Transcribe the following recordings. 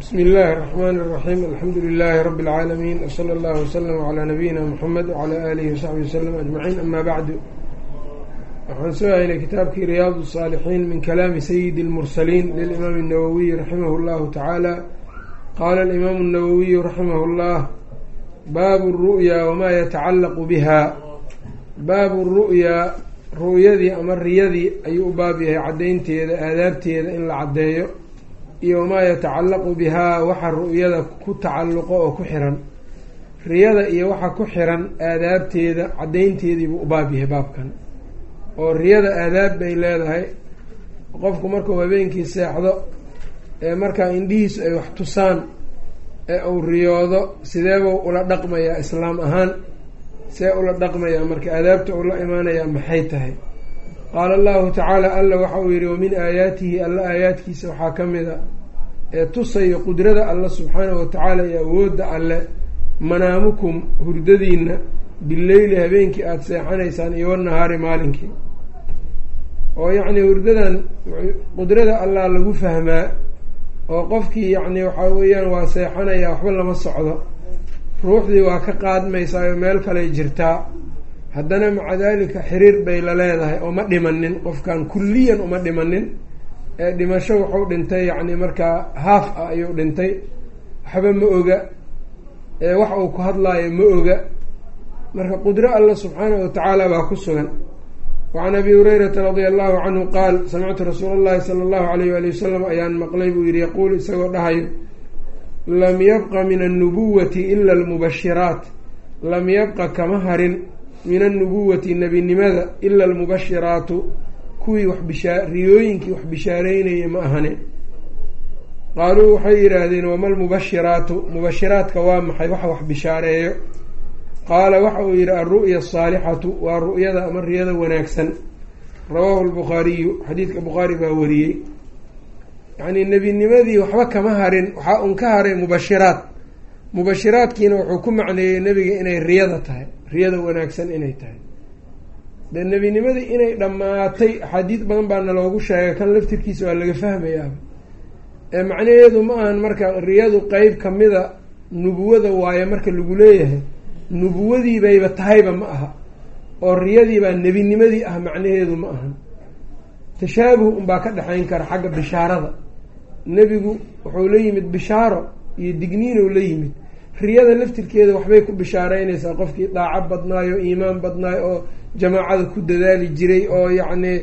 bsmi اllahi الرحmn الرaxيm alxamdu لilaahi rab اlcaalamiin wslى اllah wslm عlى nabiyina mxamed wعlى alihi وsaxbi wslm aجmaciin ama bacdu waxaan soo haynay kitaabkii riyaad الصاalixiin min kalaami sayidi اlmursaliin lilimaam الnawowiy raximah اllahu tacaala qaala alimaamu الnawowiyu raximah اllah baabu الru'ya wma yatacalaqu biha baabu الru'yaa ru'yadii ama riyadii ayuu u baab yahay caddaynteeda aadaabteeda in la caddeeyo iyo wamaa yatacallaqu bihaa waxa ru'yada ku tacalluqo oo ku xiran. Riyada iyo waxa ku xiran aadaabteeda caddaynteediibuu u baab yahay baabkan. Oo riyada aadaab bay leedahay. Qofku markuu habeenkii seexdo ee markaa indhihiisu ay wax tusaan ee uu riyoodo sideebuu ula dhaqmayaa islaam ahaan? See ula dhaqmayaa marka aadaabta uu la imaanayaa maxay tahay qaala allahu tacaala alla waxa uu yidhi wamin aayaatihi alla aayaadkiisa waxaa ka mid a ee tusayo qudrada alla subxaanahu watacaala iyo awoodda alle manaamukum hurdadiinna bileyli habeenkii aada seexanaysaan iyo wanahaari maalinkii oo yacni hurdadan qudrada allah lagu fahmaa oo qofkii yacni waxaa weeyaan waa seexanayaa waxba lama socdo ruuxdii waa ka qaadmaysaayo meel kaley jirtaa haddana maca daalika xiriir bay la leedahay oo ma dhimanin qofkan kulliyan uma dhimanin. Ee dhimasho wuxuu dhintay yacni markaa haaf ah ayuu dhintay. Waxba ma oga. Ee wax uu ku hadlaayo ma oga. Marka qudro alla subxaanahu watacaala baa ku sugan. Wacan abi hurayrata radia allahu canhu qaal samictu rasuula allahi sala allahu alayh waali wasalam ayaan maqlay buu yihi yaquul isagoo dhahayo lam yabqa min annubuwati ila almubashiraat. Lam yabqa kama harin min annubuwati nebinimada ila almubashiraatu kuwii wax bishaa riyooyinkii wax bishaareynaya ma ahane. Qaaluu waxay yidhaahdeen wama almubashiraatu? Mubashiraadka waa maxay? Waxa wax bishaareeyo. Qaala waxa uu yidhi alru'ya asaalixatu waa ru'yada ama riyada wanaagsan. Rawaahu lbukhaariyu xadiidka bukhaari baa wariyey. Yacnii nebinimadii waxba kama harin waxaa un ka haray mubashiraad mubashiraadkiina wuxuu ku macneeyey nebiga inay riyada tahay riyada wanaagsan inay tahay. Dee nebinimadii inay dhammaatay axaadiid badan baana loogu sheegay kan laftirkiisa waa laga fahmayaaba ee macnaheedu ma ahan marka riyadu qeyb kamida nubuwada waaye marka lagu leeyahay nubuwadiibayba tahayba ma aha oo riyadiibaa nebinimadii ah macnaheedu ma ahan. Tashaabuh unbaa ka dhexayn kara xagga bishaarada. Nebigu wuxuu la yimid bishaaro iyo digniinow la yimid riyada laftirkeeda waxbay ku bishaareynaysaa qofkii daaco badnaayo iimaan badnaayo oo jamaacada ku dadaali jiray oo yacni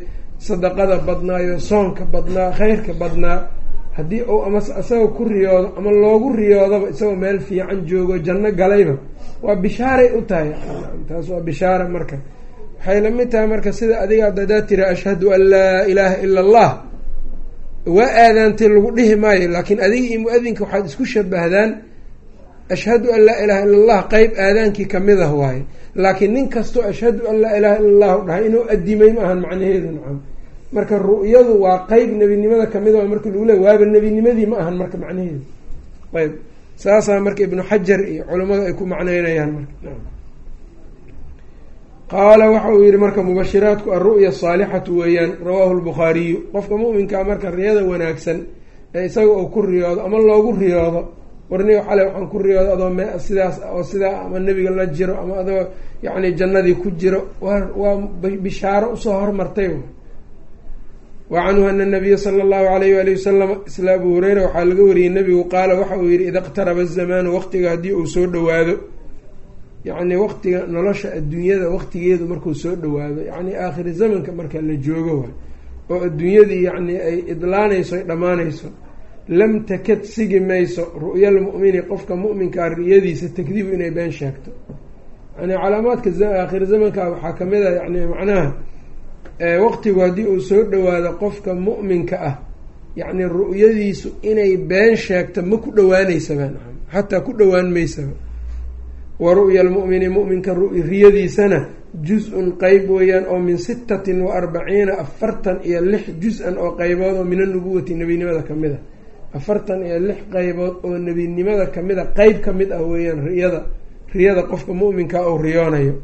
sadaqada badnaayo soonka badnaa khayrka badnaa. Haddii uu ama isagoo ku riyoodo ama loogu riyoodaba isagoo meel fiican joogo janno galayba waa bishaaray u tahay. Taas waa bishaara marka. Waxay la mid tahay marka sida adiga adadaa tira ashhadu an laa ilaaha ila allah waa aadaantay lagu dhihi maayo laakiin adiga iyo mu'adinka waxaad isku shabahdaan ashhadu an laa ilaha ila allah qeyb aadaankii ka mid ah waaye. Laakiin nin kastoo ashhadu an laa ilaha ila allahu dhahay inuu adimay ma ahan macnaheedu nacam marka ru'yadu waa qeyb nebinimada ka mid a marka lagu leey waaba nebinimadii ma ahan marka macnaheedu. Ayb saasaa marka ibnu xajar iyo culamadu ay ku macneynayaan marka. Qaala waxa uu yihi marka mubashiraatku alru'ya asaalixatu weeyaan rawaahu lbukhaariyu qofka mu'minkaa marka riyada wanaagsan ee isaga uu ku riyoodo ama loogu riyoodo warnigo xalay waxaan ku riyooda adoo me sidaas oo sidaa ama nebiga la jiro ama adoo yacni jannadii ku jiro waa bishaaro u soo hormartay. Wa canhu ana nabiya sala allahu alayh waali wasalam isla abu hureyra waxaa laga wariyey nebigu qaala waxa uu yihi ida iqtaraba azamaanu waqtiga haddii uu soo dhawaado yacni waqtiga nolosha adduunyada waqtigeedu markuu soo dhawaado yacni aakhiri zamanka marka la joogo waay oo adduunyadii yacni ay idlaanayso ay dhammaanayso lam takad sigi mayso ru'yal mu'mini qofka mu'minkaa riyadiisa takdiibu inay been sheegto. Yani calaamaadka aakhir zamanka waxaa ka mid a yani macnaha waqtigu haddii uu soo dhawaado qofka mu'minka ah yacni ru'yadiisu inay been sheegto ma ku dhawaanaysaba xataa ku dhowaan maysaba wa ru'ya lmu'mini mu'minka riyadiisana juz-un qeyb weeyaan oo min sittatin wa arbaciina afartan iyo lix juz-an oo qeybood oo min anubuwati nebinimada ka mid a afartan iyo lix qeybood oo nebinimada ka mid a qeyb ka mid ah weeyaan riyada riyada qofka mu'minka uu riyoonayo.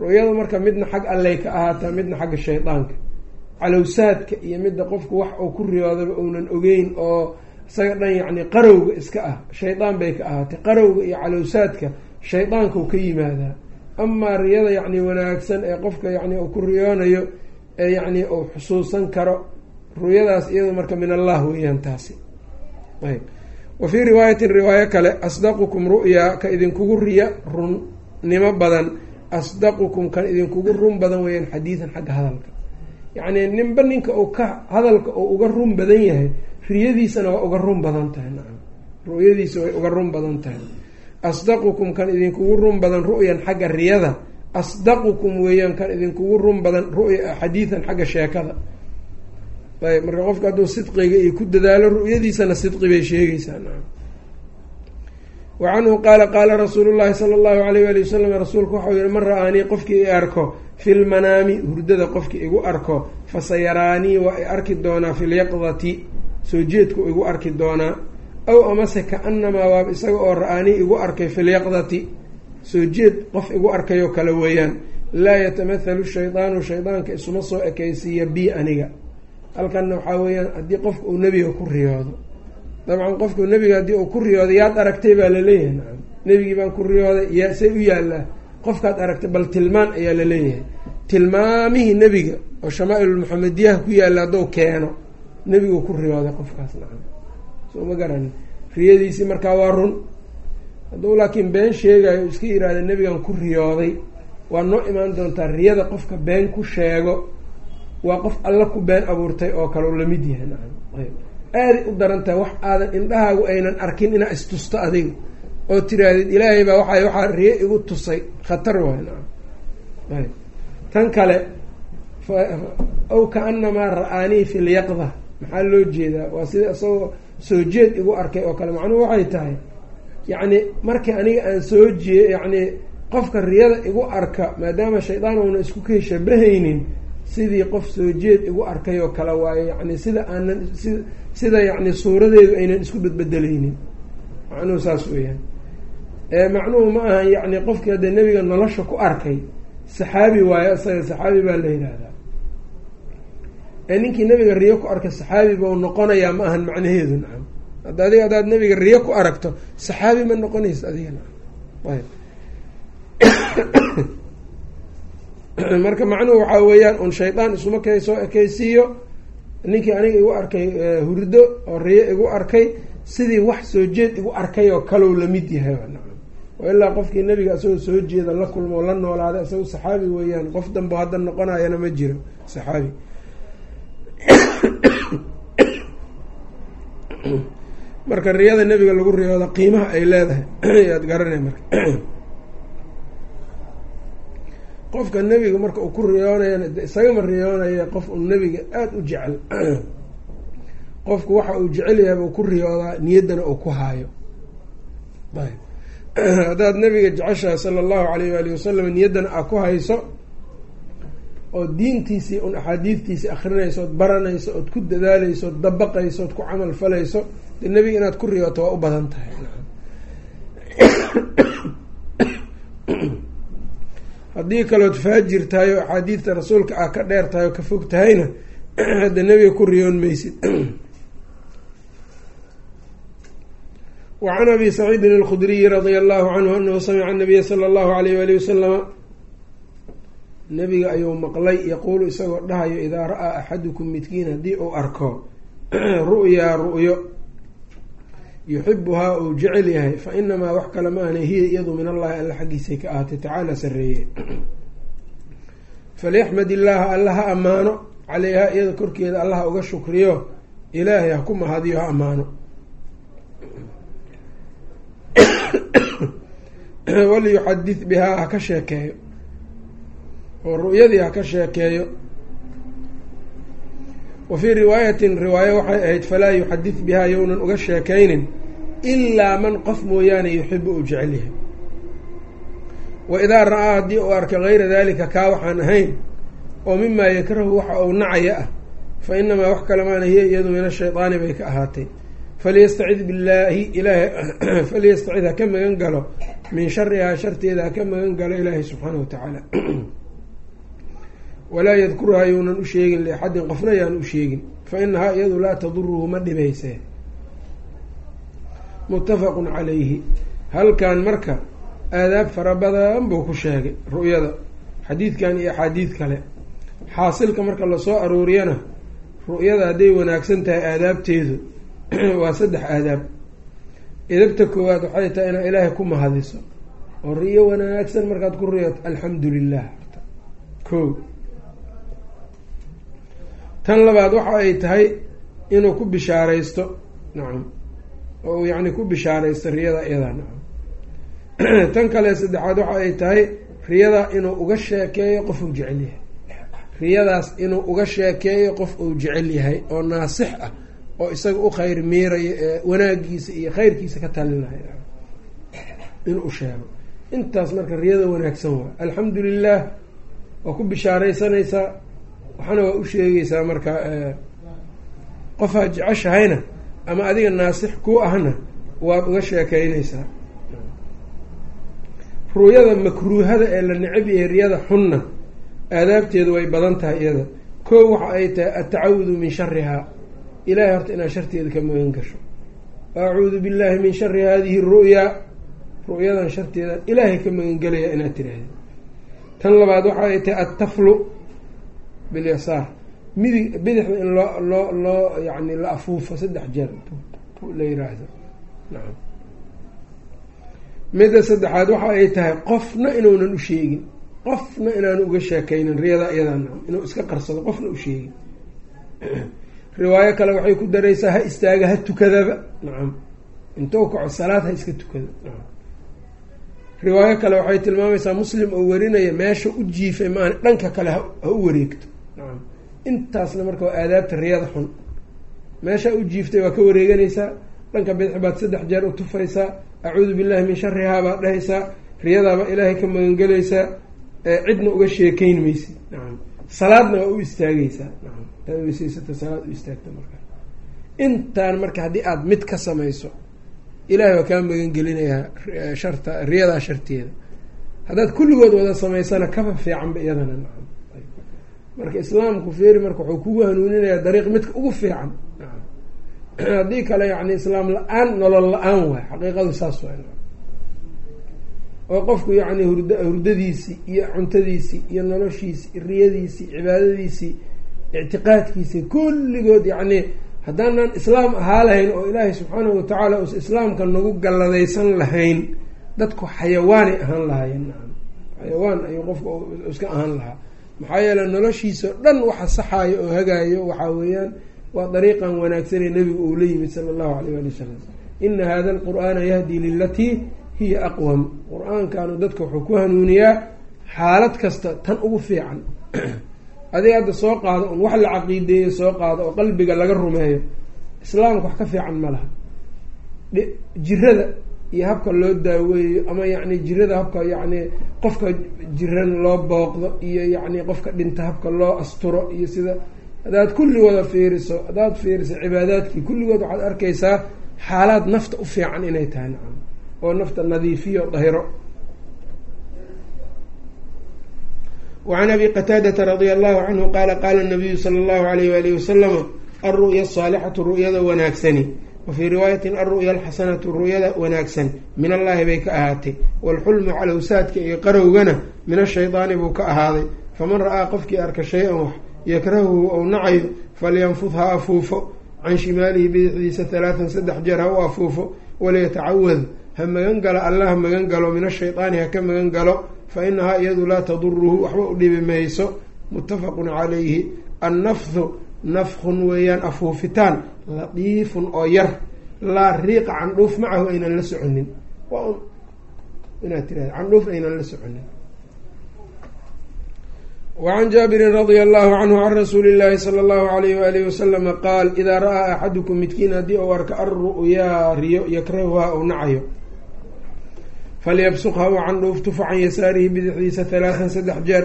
Ru'yada marka midna xag alley ka ahaataa midna xagga shaydaanka calowsaadka iyo midda qofku wax uu ku riyoodaba uunan ogeyn oo isaga dhan yacni qarowga iska ah shaydaan bay ka ahaatay. Qarowga iyo calowsaadka shaydaankauu ka yimaadaa. Amaa riyada yacni wanaagsan ee qofka yacni uu ku riyoonayo ee yacni uu xusuusan karo ru'yadaas iyado marka min allah weeyaan taasi wa fii riwaayatin riwaayo kale asdaqukum ru'yaa ka idinkugu riya runnimo badan. Asdaqukum kan idinkugu run badan weeyaan xadiidan xagga hadalka. Yacnii ninba ninka uu ka hadalka uu uga run badan yahay riyadiisana waa uga run badan tahay nacam. Ru'yadiisa way uga run badan tahay. Asdaqukum kan idinkugu run badan ru'yan xagga riyada. Asdaqukum weeyaan kan idinkugu run badan ru'ya xadiidan xagga sheekada ayb marka qofka hadduu sidqiga iyo ku dadaalo ru'yadiisana sidqi bay sheegaysaa nacam. Wa canhu qaala qaala rasuulu llahi sala allahu alayh ali wasalam rasuulku waxau yihi man ra'aanii qofkii i arko filmanaami hurdada qofkii igu arko fasayaraanii waa i arki doonaa filyaqdati soo jeedku igu arki doonaa aw amase ka-anamaa waaba isaga oo ra'aanii igu arkay filyaqdati soo jeed qof igu arkayoo kale weeyaan laa yatamathalu shaydaanu shaydaanka isuma soo ekaysiiya bi aniga halkanna waxaa weeyaan haddii qofka uu nebiga ku riyoodo dabcan qofku nebiga haddii uu ku riyooday yaad aragtay baa la leeyahay nacam. Nebigii baan ku riyooday yaa say u yaallaa. Qofkaad aragtay bal tilmaan ayaa la leeyahay. Tilmaamihii nebiga oo shamaail maxamediyaha ku yaalla hadduu keeno nebiguu ku riyooday qofkaas nacam. Soo ma garani. Riyadiisii markaa waa run. Hadduu laakiin been sheegayo iska yihahda nebigan ku riyooday waa noo imaan doontaa riyada qofka been ku sheego waa qof alla ku been abuurtay oo kale u la mid yahay. Aaday u daran tahay wax aadan indhahaagu aynan arkin inaa istusto adiga oo tiraahdeed ilaahay baa waxa waxaa riyo igu tusay. Khatar waay. Tan kale aw ka-anamaa ra'aanii fi lyaqda maxaa loo jeedaa? Waa sida isagoo soo jeed igu arkay oo kale. Macnuhu waxay tahay yacni markii aniga aan soo jee yacni qofka riyada igu arka maadaama shaydaan uuna isku kay shabahaynin sidii qof soo jeed igu arkay oo kale waayo yacni sida aanan si sida yacni suuradeedu aynan isku bedbedelaynin. Macnuhu saas weeyaan. Macnuhu ma ahan yacni qofkii haddee nebiga nolosha ku arkay saxaabi waayo isaga saxaabi baa la yidhaahdaa. Ninkii nebiga riyo ku arkay saxaabi bau noqonayaa ma ahan macnaheedu nacam. Hadda adiga haddaad nebiga riyo ku aragto saxaabi ma noqonaysa adiga nacam. Ayb marka macnuhu waxaa weeyaan un shaydaan isuma kay soo ekeysiiyo ninkii aniga igu arkay hurdo oo riyo igu arkay sidii wax soo jeed igu arkay oo kalow la mid yahay. Oo ilaa qofkii nebiga isagoo soo jeeda la kulmo la noolaaday isago saxaabi weeyaan qof danbo hadda noqonayana ma jiro. Saxaabi. Marka riyada nebiga lagu riyooda qiimaha ay leedahay. Ayaad garanay marka qofka nebiga marka uu ku riyoonayana isagama riyoonaya qof uu nebiga aada u jecel. Qofku waxa uu jecel yahay ku riyoodaa niyaddana uu ku haayo. Haddaad nebiga jeceshahay sala allahu alayh waali wasalam niyaddana aa ku hayso oo diintiisii un axaadiidtiisii akrinayso ood baranayso ood ku dadaaleyso ood dabaqayso ood ku camal falayso dee nebiga inaad ku riyooto waa u badan tahay haddii kalood faajir tahay oo axaadiidta rasuulka ah ka dheer tahay oo ka fog tahayna hadda nebiga ku riyoon maysid. Wacan abi saciidin alkhudriyi radia allahu canhu anahu samica anabiya sala allahu alayh wali wasalama nebiga ayuu maqlay yaquulu isagoo dhahayo idaa ra'aa axadukum midkiin haddii uu arko ru'yaa ru'yo yuxibuhaa uu jecel yahay fa inamaa wax kale ma ahna hiya iyadu min allahi alla xaggiisay ka ahaatay tacaala sareeye falyaxmad illaaha alla ha ammaano caleyhaa iyada korkeeda alla ha uga shukriyo ilaahay ha ku mahadiyo ha ammaano. Waliyuxadith bihaa ha ka sheekeeyo. Oo ru'yadii ha ka sheekeeyo wa fii riwaayatin riwaayo waxay ahayd falaa yuxadith bihaa yownan uga sheekaynin ilaa man qof mooyaane yuxibu uu jecel yahay. Wa idaa ra'aa haddii uu arka gayra dalika kaa waxaan ahayn oo mimaa yakrahu waxa uu nacaya ah fa inamaa wax kale maana hiya iyadu min ashaydaani bay ka ahaatay. Faliyastacid billaahi ilaahay faliyastacid ha ka magan galo min sharihaa sharteeda ha ka magan galo ilaahay subxaana wa tacaala walaa yadkuruhaa yuunan u sheegin liaxadin qofna yaan u sheegin fa inahaa iyadu laa taduruhu ma dhibaysee. Muttafaqun calayhi. Halkan marka aadaab fara badan buu ku sheegay ru'yada xadiidkan iyo axaadiid kale. Xaasilka marka la soo aruuriyana ru'yada hadday wanaagsan tahay aadaabteedu waa saddex aadaab. Edabta koowaad waxay tahay inaad ilaahay ku mahadiso. Oo riyo wanaagsan markaad ku riyato alxamdu lilah ko tan labaad waxa ay tahay inuu ku bishaaraysto nacam oo uu yacni ku bishaaraysto riyada iyada nacam tan kale saddexaad waxa ay tahay riyada inuu uga sheekeeyo qof uu jecel yahay. Riyadaas inuu uga sheekeeyo qof uu jecel yahay oo naasix ah oo isaga u khayr miirayo ee wanaagiisa iyo khayrkiisa ka talinayo inuu sheego. Intaas marka riyada wanaagsan waa. Alxamdu lilah waa ku bishaaraysanaysaa waxaana waa u sheegaysaa marka qofaad jeceshahayna ama adiga naasix ku ahna waad uga sheekeynaysaa ru'yada makruuhada ee la necab riyada xunna aadaabteedu way badan tahay iyada. Koo waxa ay tahay atacawudu min sharihaa ilahay horta inaad sharteeda ka magan gasho. Acuudu billahi min shari hadihi ru'yaa ru'yadan sharteeda ilaahay ka magangelaya inaad tiraahdi tan labaad waxa ay tahay attaflu bilyasaar midig bidixda in loo loo loo yani la afuufo saddex jeer la yiraahdo nacam midda saddexaad waxa ay tahay qofna inuunan u sheegin qofna inaanu uga sheekaynin riyada iyadaa inuu iska qarsado qofna u sheegin riwaayo kale waxay ku daraysaa ha istaaga ha tukadaba nacam intou kaco salaad ha iska tukado nacam riwaayo kale waxay tilmaamaysaa muslim oo warinaya meesha u jiifay maana dhanka kale ha u wareegto intaasna marka waa aadaabta riyada xun. Meesha u jiiftay waa ka wareeganaysaa. Dhanka bidix baad saddex jeer u tufaysaa. Acuudu billahi min sharihaa baad dhahaysaa. Riyadaaba ilaahay ka magangelaysaa. Cidna uga sheekeyn maysid nacam salaadna waa u istaagaysaa. Weysaysata salaad u istaagta marka. Intaan marka haddii aada mid ka samayso ilahay waa kaa magangelinayaa sharta riyadaa sharteeda. Haddaad kulligood wada samaysana kaba fiicanba iyadana marka islaamku feeri marka wuxuu kugu hanuuninayaa dariiq midka ugu fiican. Haddii kale yani islaam la'aan nolol la'aan waay xaqiiqadu saas waay oo qofku yacni hurd hurdadiisii iyo cuntadiisii iyo noloshiisii riyadiisii cibaadadiisii ictiqaadkiisii kulligood yacni haddaanan islaam ahaa lahayn oo ilaahay subxaanahu watacaala uusa islaamka nagu galladaysan lahayn dadku xayawaanay ahaan lahaayeen xayawaan ayuu qofka iska ahaan lahaa maxaa yeele noloshiisa o dhan waxa saxaayo oo hagaayo waxaa weeyaan waa dariiqan wanaagsanee nebigu uu la yimid sala allahu alayh ali wasalam ina hada alqur'aana yahdi lilatii hiya aqwam. Qur'aankanu dadka wuxuu ku hanuuniyaa xaalad kasta tan ugu fiican. Adiga hadda soo qaado un wax la caqiideeyo soo qaado oo qalbiga laga rumeeyo islaamka wax ka fiican ma laha. Jirada iyo habka loo daaweeyo ama yacni jirada habka yacni qofka jiran loo booqdo iyo yacni qofka dhinta habka loo asturo iyo sida haddaad kulli wada fiiriso haddaad fiiriso cibaadaadkii kulligood waxaad arkaysaa xaalaad nafta u fiican inay tahay nacam oo nafta nadiifiyo dahiro. wacan abi qataadata radia allahu canhu qaala qaala nabiyu sala allahu alayh waalihi wasalama alru'ya asaalixatu ru'yada wanaagsani wa fii riwaayatin alru'ya alxasanatu ru'yada wanaagsan min allaahi bay ka ahaatay waalxulmu calowsaadka iyo qarowgana min ashaydaani buu ka ahaaday faman ra'aa qofkii arka shay-an wax yakrahuhu ou nacayo falyanfud ha afuufo can shimaalihi bidixdiisa halaatan saddex jeer ha u afuufo waliyatacawad ha magan galo alla ha magan galo min ashaydaani ha ka magan galo fa inahaa iyadu laa taduruhu waxba u dhibi mayso muttafaqun calayhi annafdu nafkhun weeyaan afuufitaan latiifun oo yar. Laa riiqa candhuuf macahu aynan la soconin. Waa inaad tirahda candhuuf aynan la soconin. Wacan jaabirin radia allahu canhu can rasuuli llaahi sala allahu alayh waalihi wasalama qaal idaa ra'aa axadukum midkiin haddii uu arka alru'yaa riyo yakrahuhaa ou nacayo. Falyabsuq ha u candhuuf tufa can yasaarihi bidixdiisa halaatan saddex jeer.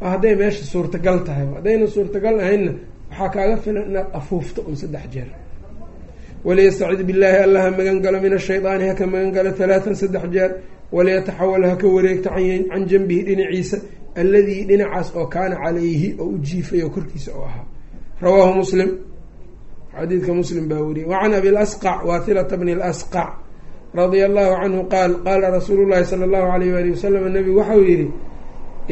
Hadday meesha suurtagal tahay. Haddayna suurtagal ahaynna waxaa kaaga filan inaad afuufto un saddex jeer. waliyastacid billaahi alla ha magan galo min ashaydaani haka magan galo halaatan saddex jeer waliyataxawal haka wareegto can janbihi dhinaciisa alladii dhinacaas oo kaana calayhi oo u jiifay oo korkiisa oo ahaa rawaahu muslim xadiidka muslim baa weriyey wacan abi lasqac waathilata bni lasqac radia allahu canhu qaal qaala rasuulu llahi sala allahu alayh waali wasalam nebigu waxau yidhi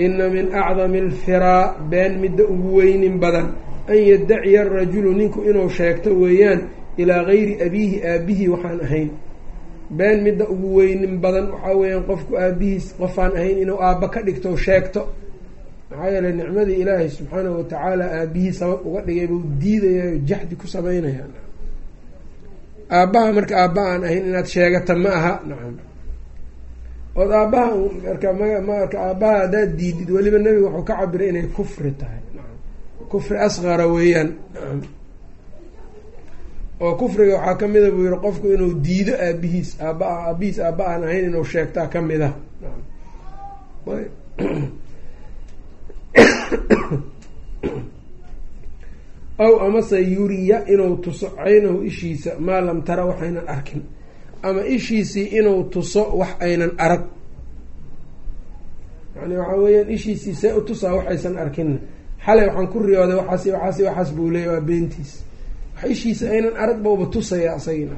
ina min acdami alfiraa been midda ugu weynin badan an yaddaciya arajulu ninku inuu sheegto weeyaan ilaa gayri abiihi aabihii waxaan ahayn. Been midda ugu weynin badan waxaa weeyaan qofku aabihiis qofaan ahayn inuu aabba ka dhigto sheegto. Maxaa yeeley nicmadii ilaahay subxaanahu watacaala aabihii sabab uga dhigay buu diidayayo jaxdi ku sameynaya aabbaha marka aabba aan ahayn inaad sheegata ma aha. Nacam ood aabbaha marka marka aabbaha haddaad diidid weliba nebiga wuxuu ka cabiray inay kufri tahay kufri asqara weeyaan. Oo kufriga waxaa ka mida buu yihi qofku inuu diido aabihiis aaba aabihiis aabba aan ahayn inuu sheegtaa ka mid ah. Ow amase yuriya inuu tuso caynahu ishiisa maa lam tara waxaynan arkin ama ishiisii inuu tuso wax aynan arag. Yani waxaa weeyaan ishiisii see u tusaa waxaysan arkinna xalay waxaan ku riyooday waxaas waxaas waxaas buu leeyay waa beentiis wax ishiisa aynan arag bauba tusaya asagina.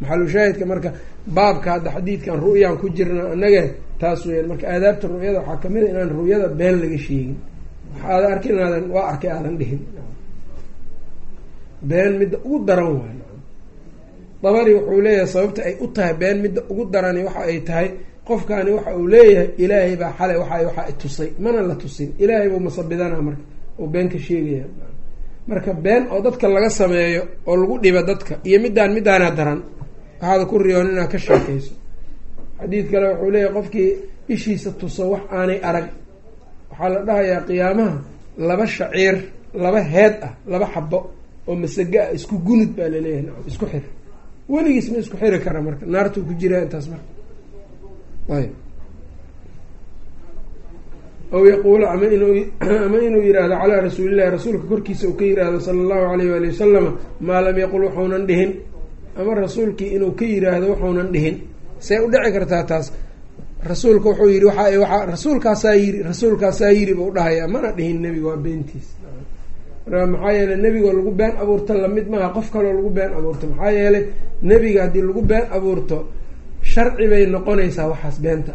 Maxalushaahidka marka baabka hadda xadiidkan ru'yaan ku jirna anage taas weyaan marka aadaabta ru'yada waxaa ka mid a inaan ru'yada been laga sheegin. Wax aadan arkin aadan waa arkay aadan dhihin. Been midda ugu daran waay. Dabari wuxuu leeyahay sababta ay u tahay been midda ugu darani waxa ay tahay qofkaani waxa uu leeyahay ilaahay baa xalay waxa waxaa tusay mana la tusin. Ilaahay buu masabidana marka oo been ka sheegaya. Marka been oo dadka laga sameeyo oo lagu dhiba dadka iyo middaan middaana daran waxaada ku riyoon inaad ka sheekayso. Xadiid kale wuxuu leeyahay qofkii ishiisa tuso wax aanay arag waxaa la dhahayaa qiyaamaha laba shaciir laba heed ah laba xabo oo masaga ah isku gunud baa la leeyahay isku xir. Weligiis ma isku xiri kara marka naartuu ku jiraa intaas marka ayb aw yaquula ama inuu ama inuu yihahdo calaa rasuulillahi rasuulka korkiisa uu ka yihahdo sala allahu alayh waali wasalama maa lam yaqul waxuunan dhihin ama rasuulkii inuu ka yiraahdo waxuunan dhihin see u dhici kartaa taas rasuulka wuxuu yihi waxa waaa rasuulkaasaa yiri rasuulkaasaa yiri buu dhahayaa mana dhihin nebiga waa beentiis marka maxaa yeeley nebigoo lagu been abuurto la mid maaha qof kaloo lagu been abuurto maxaa yeelay nebiga haddii lagu been abuurto sharci bay noqonaysaa waxaas beenta.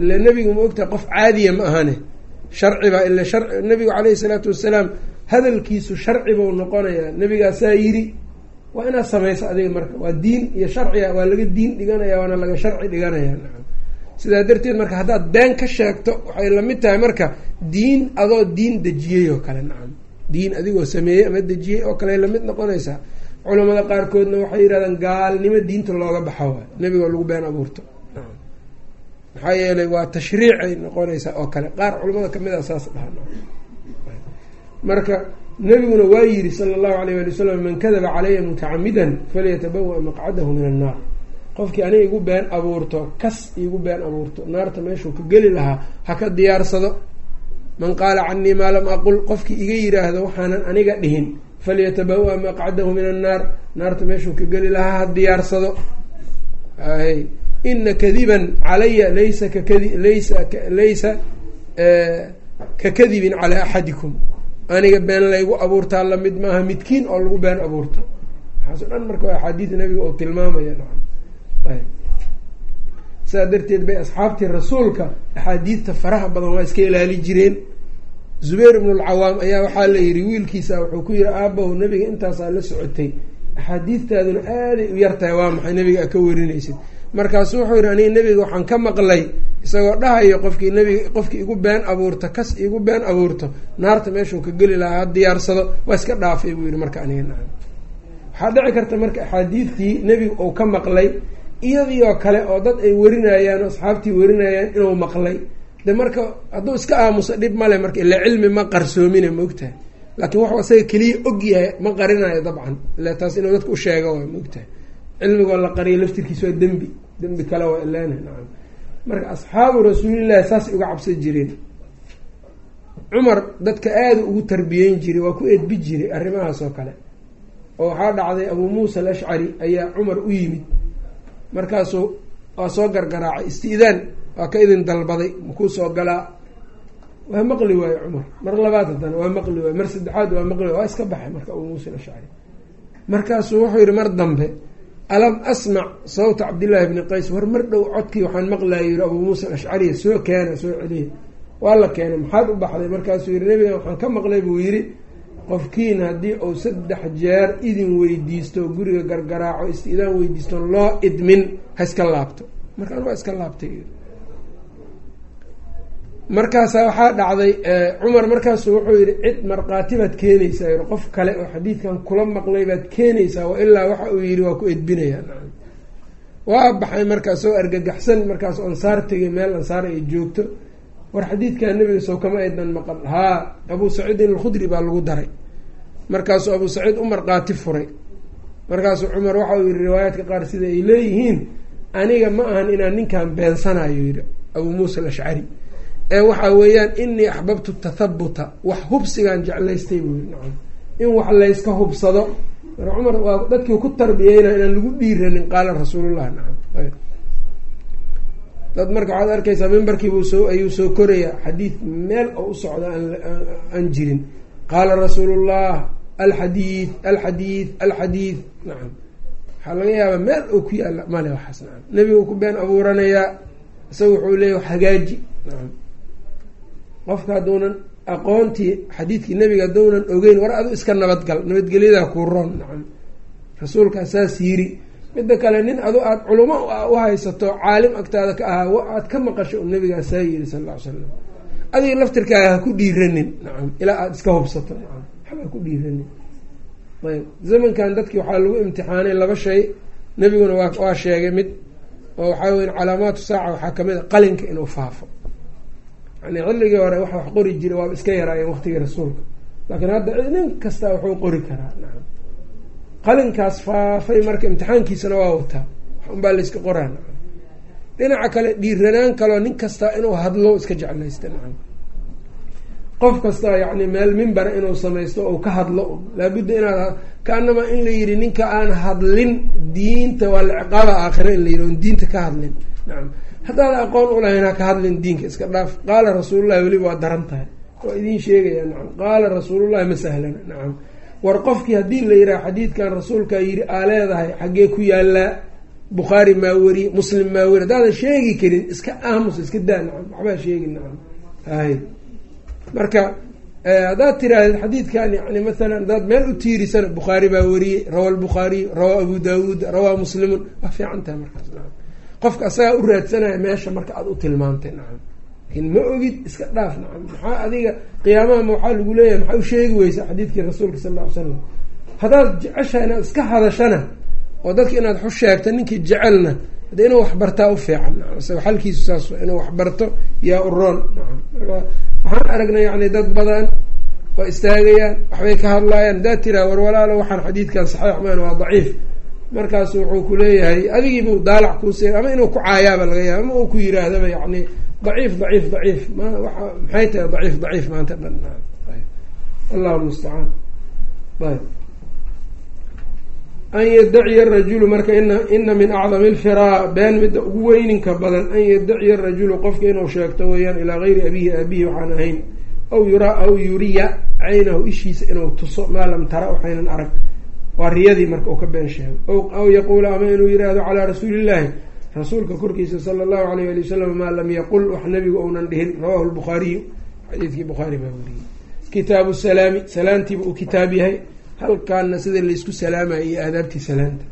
Ila nebigu ma ogtahay qof caadiya ma ahane. Sharciba ila shar nebigu caleyhi salaatu wasalaam hadalkiisu sharci buu noqonayaa. Nebigaasaa yiri waa inaad samayso adiga marka waa diin iyo sharciga waa laga diin dhiganaya waana laga sharci dhiganaya. Nacam sidaa darteed marka haddaad been ka sheegto waxay la mid tahay marka diin adoo diin dejiyey oo kale nacam diin adigoo sameeyey ama dejiyey oo kale la mid noqonaysaa culamada qaarkoodna waxay yidhahdaan gaalnimo diinta looga baxo. Waay nebigoo lagu been abuurto. Maxaa yeelay waa tashriicay noqonaysaa oo kale. Qaar culamada ka mid a saas dhaha marka nebiguna waa yiri sala allahu alayh wali wasalam man kadaba calaya mutacamidan falyatabawa maqcadahu min annaar qofkii aniga igu been abuurto kas igu been abuurto naarta meeshuu ka geli lahaa ha ka diyaarsado. Man qaala canii maa lam aqul qofkii iga yiraahdo waxaanan aniga dhihin falyatabawa maqcadahu min annaar naarta meeshuu ka geli lahaa ha diyaarsado ina kadiban calaya laysa kakadi laysa laysa ka kadibin calaa axadikum aniga been laygu abuurtaa la mid maaha midkiin oo lagu been abuurto waxaaso dhan marka waa axaadiis nabiga oo tilmaamaya sidaa darteed bay asxaabtii rasuulka axaadiidta faraha badan waa iska ilaali jireen zubayr ibnu lcawaam ayaa waxaa la yidhi wiilkiisa wuxuu ku yihi aabahu nabiga intaasaa la socotay axaadiidtaaduna aaday u yartahay waa maxay? Nabiga a ka warinaysid. Markaasu wuxuu yihi aniga nebiga waxaan ka maqlay isagoo dhahayo qofkii nebiga qofkii igu been abuurto kas igu been abuurto naarta meeshuu ka geli lahaa ha diyaarsado waa iska dhaafay buu yihi marka aniga naam waxaa dhici karta marka axaadiidtii nebiga uu ka maqlay iyadiioo kale oo dad ay warinayaan oo asxaabtii warinayaan inuu maqlay de marka hadduu iska aamuso dhib male marka ila cilmi ma qarsoomine ma ogtahay. Laakiin waxuu isaga keliya og yahay ma qarinayo dabcan. Ila taas inuu dadka u sheego waa ma ogtahay. Cilmigoo la qariyo laftirkiisa waa dembi. Dembi kale waa ilaana nacam. Marka asxaabu rasuulillahi saasay uga cabsan jireen. Cumar dadka aada ugu tarbiyeyn jiray waa ku edbi jiray arrimahaas oo kale. Oo waxaa dhacday abuu muusa alashcari ayaa cumar u yimid. Markaasuu waa soo gargaraacay isti-daan waa ka idin dalbaday makuu soo galaa? Waa maqli waaye cumar. Mar labaad haddana waa maqli waaye mar saddexaad waa maqli waa iska baxay marka abuu muusa alashcari markaasuu wuxuu yihi mar dambe alam asmac sawta cabdillaahi bni qays war mar dhow codkii waxaan maqlaya yiri abuu muusa alashcariya soo keena soo celiya waa la keenay maxaad u baxday? Markaasuu yihi nabigan waxaan ka maqlay buu yidhi qofkiin haddii uu saddex jeer idin weydiisto guriga gargaraaco istiidaan weydiisto loo idmin ha iska laabto. Markaan waa iska laabtay markaasaa waxaa dhacday cumar markaasu wuxuu yihi cid markhaati baad keenaysaa yii qof kale oo xadiidkan kula maqlay baad keenaysaa wa ilaa waxa uu yihi waa ku edbinayaa waa baxay markaasoo argagaxsan markaas ansaar tegay meel ansaar ay joogto. War xadiidkan nabiga sow kama aydan maqan. Haa abuu saciidin alkhudri baa lagu daray. Markaasuu abuu saciid u markhaati furay. Markaasuu cumar waxa uu yihi riwaayaadka qaar sida ay leeyihiin aniga ma ahan inaan ninkan beensanayo yihi abuu muusa alashcari ee waxaa weeyaan inii axbabtu tathabuta. Wax hubsigaan jeclaystay buu yiri nacam in wax layska hubsado. Mar cumar waa dadkii ku tarbiyeyna inaan lagu dhiiranin qaala rasuulullah nacam. Dad marka waxaad arkaysaa mimbarkiibuu soo ayuu soo koraya xadiid meel oo u socda aan jirin. Qaala rasuulullah alxadiid alxadiid alxadiid nacam. Waxaa laga yaabaa meel oo ku yaalla male waxaas nacam. Nebigu ku been abuuranayaa isaga wuxuu leeyahy hagaaji. Nacam qofka hadduunan aqoontii xadiidkii nebiga haddounan ogeyn war adu iska nabadgal nabadgelyadaa kuu roon. Nacam. Rasuulkaa saas yiri midda kale nin adu aada culamo u haysato caalim agtaada ka ahaa aad ka maqasho u nabigaa saa yiri sal alla ly slam adiga laftirkaaga ha ku dhiiranin. Nacam. Ilaa aada iska hubsato. Nacam. Waxba ku dhiiranin. Ayb zamankan dadkii waxaa lagu imtixaanay laba shay. Nebiguna waa sheegay mid oo waxaa weya calaamaatu saaca waxaa ka mid a qalinka inuu faafo yani xilligii hore waxa wax qori jiray waaba iska yaraayeen waqtigii rasuulka. Laakiin hadda nin kasta wuxuu qori karaa. Nacam qalinkaas faafay marka imtixaankiisana waa wataa unbaa layska qoraa. Nacam dhinaca kale dhiiranaan kaloo nin kasta inuu hadlo iska jeclaysta. Nacam qof kasta yani meel mimbara inuu samaysto ou ka hadlo laabudda inaad kaanama in la yidhi ninka aan hadlin diinta waa la ciqaaba aakhira in la yidhi on diinta ka hadlin. Nacam haddaad aqoon ulahayn ha ka hadlin diinka iska dhaaf qaala rasuulullahi weliba waa daran tahay. Waa idiin sheegaya nacam. Qaala rasuulullahi ma sahlana nacam. War qofkii haddii la yidhaha xadiidkan rasuulkaa yidhi aa leedahay xaggee ku yaalaa bukhaari maa weri muslim maa weri haddaadan sheegi karin iska aamus iska daa nacam. Waxbaa sheegi nacam. Hay marka haddaad tiraahdeed xadiidkan yani maalan haddaad meel u tiirisana bukhaari baa weriyey rawaa albukhaariy rawaa abu daawuud rawaa muslimun. Waa fiican tahay markaas nacam qofka asagaa u raadsanaya meesha marka aada u tilmaantay. Nacam. Lakin ma ogid iska dhaaf nacam. Maxaa adiga qiyaamaha ma waxaa lagu leeyahay? Maxaa u sheegi weysa xadiidkii rasuulka sal lla ly slam haddaad jeceshaha inaad iska hadashana oo dadka inaad xu sheegto ninkii jecelna hade inuu waxbartaa u fiican nacam. Isaga xalkiisu saas inuu waxbarto yaa u roon nacam. Marka waxaan aragnay yani dad badan oo istaagayaan waxbay ka hadlaayaan haddaad tiraa war walaalo waxaan xadiidkan saxiix maan waa daciif markaasu wuxuu ku leeyahay adigiibuu daalac kuusee ama inuu ku caayaaba laga yaaba ama uu ku yiraahdaba yani daciif daciif daciif waa maxay tahay daciif daciif maanta dhan? Allahu mustacaan ayb an yadaciya rajulu marka ina ina min acdami lfiraa been midda ugu weyninka badan an yadaciya rajulu qofka inuu sheegto weeyaan ilaa gayri abihi aabihi waxaan ahayn aw yuraa aw yuriya caynahu ishiisa inuu tuso maa lam tara waxaynan arag waa riyadii marka uu ka been sheego aw yaquula ama inuu yiraahdo calaa rasuulillaahi rasuulka korkiisa sala allahu alayh ali wasalam maa lam yaqul wax nabigu ounan dhihin. Rawahu lbukhaariyu xadiidkii bukhaari baa weriyey kitaabu salaami salaantiiba uu kitaab yahay. Halkaana sida laysku salaamaya iyo aadaabtii salaanta.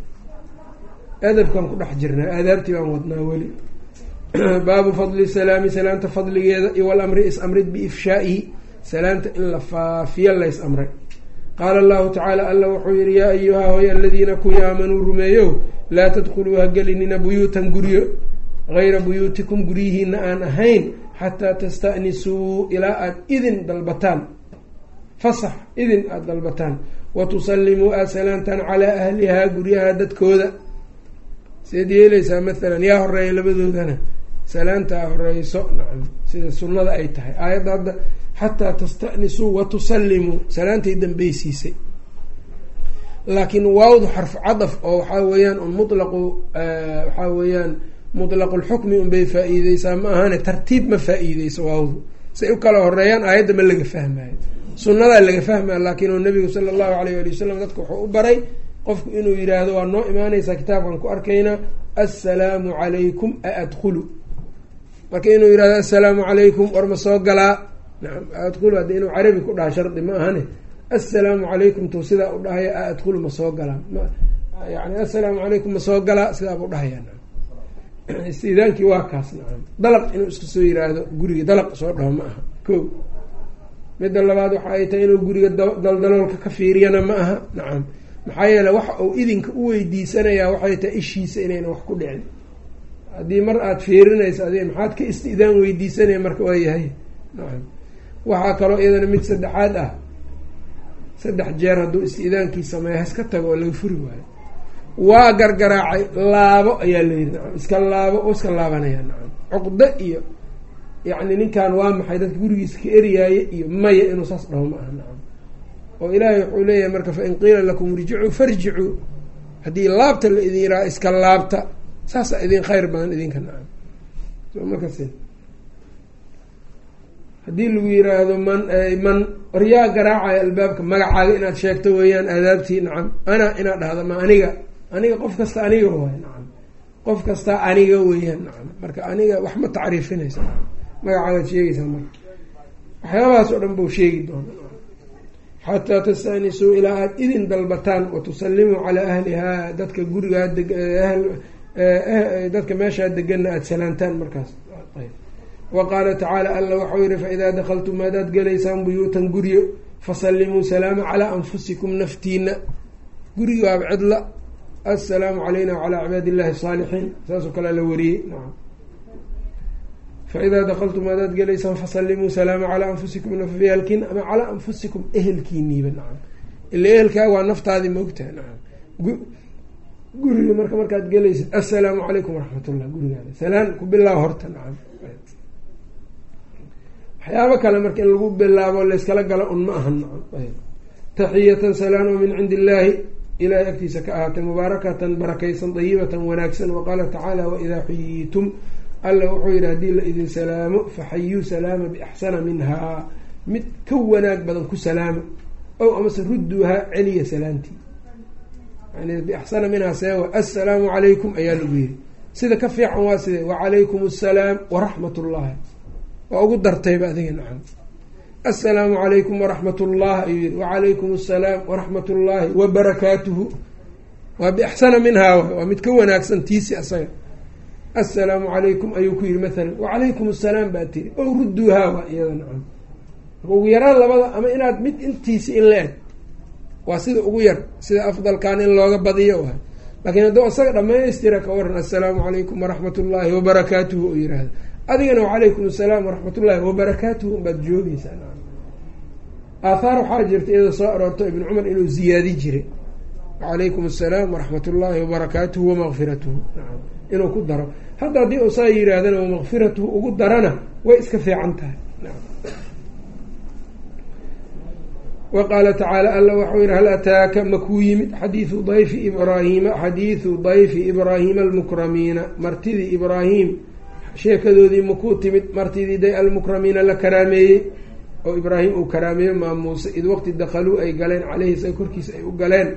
Adabkaan ku dhex jirnaa aadaabtii baan wadnaa weli. Baabu fadli salaami salaanta fadligeeda iyo walamri is-amrid biifshaa'ihi salaanta in la faafiyo lays amray qaala allahu tacaala alla wuxuu yihi yaa ayuhaa hoy aladiina kuwii aamanuu rumeeyow laa tadkhuluu ha gelinina buyuutan guryo gayra buyuutikum guryihiina aan ahayn xataa tasta'nisuu ilaa aada idin dalbataan fasax idin aada dalbataan wa tusallimuu aada salaantaan calaa ahlihaa guryaha dadkooda seed yeeleysaa mathalan yaa horreeya labadoodana salaantaa horeyso sida sunnada ay tahay. Aayadda hadda xataa tasta'nisuu wa tusallimuu salaantay dambeysiisay laakiin waawdu xarfu cadaf oo waxaa weeyaan un mutlaqu waxaa weeyaan mutlaqu lxukmi unbay faa-iideysaa ma ahane tartiib ma faa-iideyso waawdu say u kala horeeyaan aayadda ma laga fahmayo sunnadaa laga fahmaya laakiin oo nabigu sala allahu alayh ali wasalam dadka wuxuu u baray qofku inuu yidhaahdo waa noo imaanaysaa kitaabkan ku arkaynaa assalaamu calaykum aadkhulu marka inuu yihahdo assalaamu calaykum war ma soo galaa? Naam aadkhulu hadda inuu carabi ku dhaha shardi ma ahane assalaamu calaykum tuu sidaa u dhahaya aadkhulu ma soo galaa. Yani assalaamu calaykum ma soo galaa sidaa buu dhahaya naam. Istidaankii waa kaas nacam dalaq inuu iska soo yiraahdo guriga dalaq soo dhaho ma aha. Ko midda labaad waxa ay tahay inuu guriga daldaloolka ka fiiriyana ma aha nacam maxaa yeele waxa uu idinka u weydiisanayaa waxay tahay ishiisa inayna wax ku dhicin haddii mar aada fiirinayso adi maxaad ka istidaan weydiisanaya marka waa yahay? Nacam waxaa kaloo iyadana mid saddexaad ah. Saddex jeer hadduu istidaankii sameeya haska tago oo laga furi waayo. Waa gargaraacay laabo ayaa la yidhi. Nacam iska laabo iska laabanaya. Nacam cuqdo iyo yacni ninkan waa maxay dadka gurigiisa ka eryaaya iyo maya inuu saas dhaho ma aha. Nacam oo ilaahay wuxuu leeyahay marka fain qiila lakum irjicuu farjicuu haddii laabta la idin yiraha iska laabta saasaa idin khayr badan idinka nacam. Haddii lagu yiraahdo man man waryaa garaacaya albaabka magacaaga inaad sheegto weeyaan aadaabtii nacam. Ana inaad dhahdo ma aniga. Aniga qof kasta aniga waay nacam. Qof kasta aniga weeyaan nacam. Marka aniga wax ma tacriifinaysa magacaagaad sheegaysaa marka. Waxyaabahaas oo dhan buu sheegi doona xataa tastaanisuu ilaa aada idin dalbataan watusallimuu calaa ahlihaa dadka gurigaa dadka meeshaa deganna aada salaantaan markaas. Wa qaala tacaala alla waxau yihi faidaa dakaltum haddaad gelaysaan buyuutan guryo fasallimuu salaama calaa anfusikum naftiina guriga waaba cidla assalaamu calayna wacalaa cibaadi illahi asaalixiin saasoo kale la wariyey. Nacam faidaa dakaltum haddaad gelaysaan fasallimuu salaama calaa anfusikum nafyaalkiin ama calaa anfusikum ehelkiiniiba nacam ila ehelkaaga waa naftaadii maogtaha nacam guriga marka markaad gelaysid assalaamu calaykum waraxmat ullah gurigaada salaan ku bilaab horta nacam. Waxyaabo kale marka in lagu bilaabo layskala galo un ma aha nacam. Taxiyatan salaan oo min cindi illaahi ilahay agtiisa ka ahaatay mubaarakatan barakaysan dayibatan wanaagsan waqaala tacaala waidaa xuyiitum alla wuxuu yidhi haddii la idin salaamo faxayuu salaama biaxsana minhaa. Mid ka wanaag badan ku salaama ow amase rudduuhaa celiya salaantii yani biaxsana minhaa seewa assalaamu calaykum ayaa lagu yidhi sida ka fiican waa sidee wacalaykum assalaam waraxmat ullahi waa ugu dartayba adiga nacam assalaamu calaykum waraxmat ullah ayuu yihi wacalaykum assalaam waraxmat ullaahi wabarakaatuhu waa biaxsana minhaa waa mid ka wanaagsan tiisi asaga assalaamu calaykum ayuu ku yihi maalan wacalaykum assalaam baa tiri ow rudduuhaa waa iyada nacam ugu yaraan labada ama inaad mid intiisi in la eg waa sida ugu yar sida afdalkan in looga badiyo waay laakiin hadduu isaga dhamaystira ka waran assalaamu calaykum waraxmat ullaahi wabarakaatuhu oo yihahda adigana wacalaykum assalaam waraxmat ullaahi wabarakaatuhu unbaad joogeysaa nacam aathaar waxaa jirta iyadoo soo aroorto ibn cumar inuu ziyaadi jiray. Wacalaykum assalaam waraxmat ullaahi wabarakaatuhu wamakfiratuhu inuu ku daro. Hadda haddii saa yihaahdana wamakfiratuhu ugu darana way iska fiican tahay wa qaala tacaala alla waxau yihi hal ataaka makuu yimid xadiidu dayfi ibraahiima xadiidu dayfi ibraahiima almukramiina martidii ibraahim sheekadoodii makuu timid martidii day almukramiina la karaameeyey oo ibraahim uu karaameeyo maamuuse id waqti dakhaluu ay galeen caleyhi isaga korkiisa ay u galeen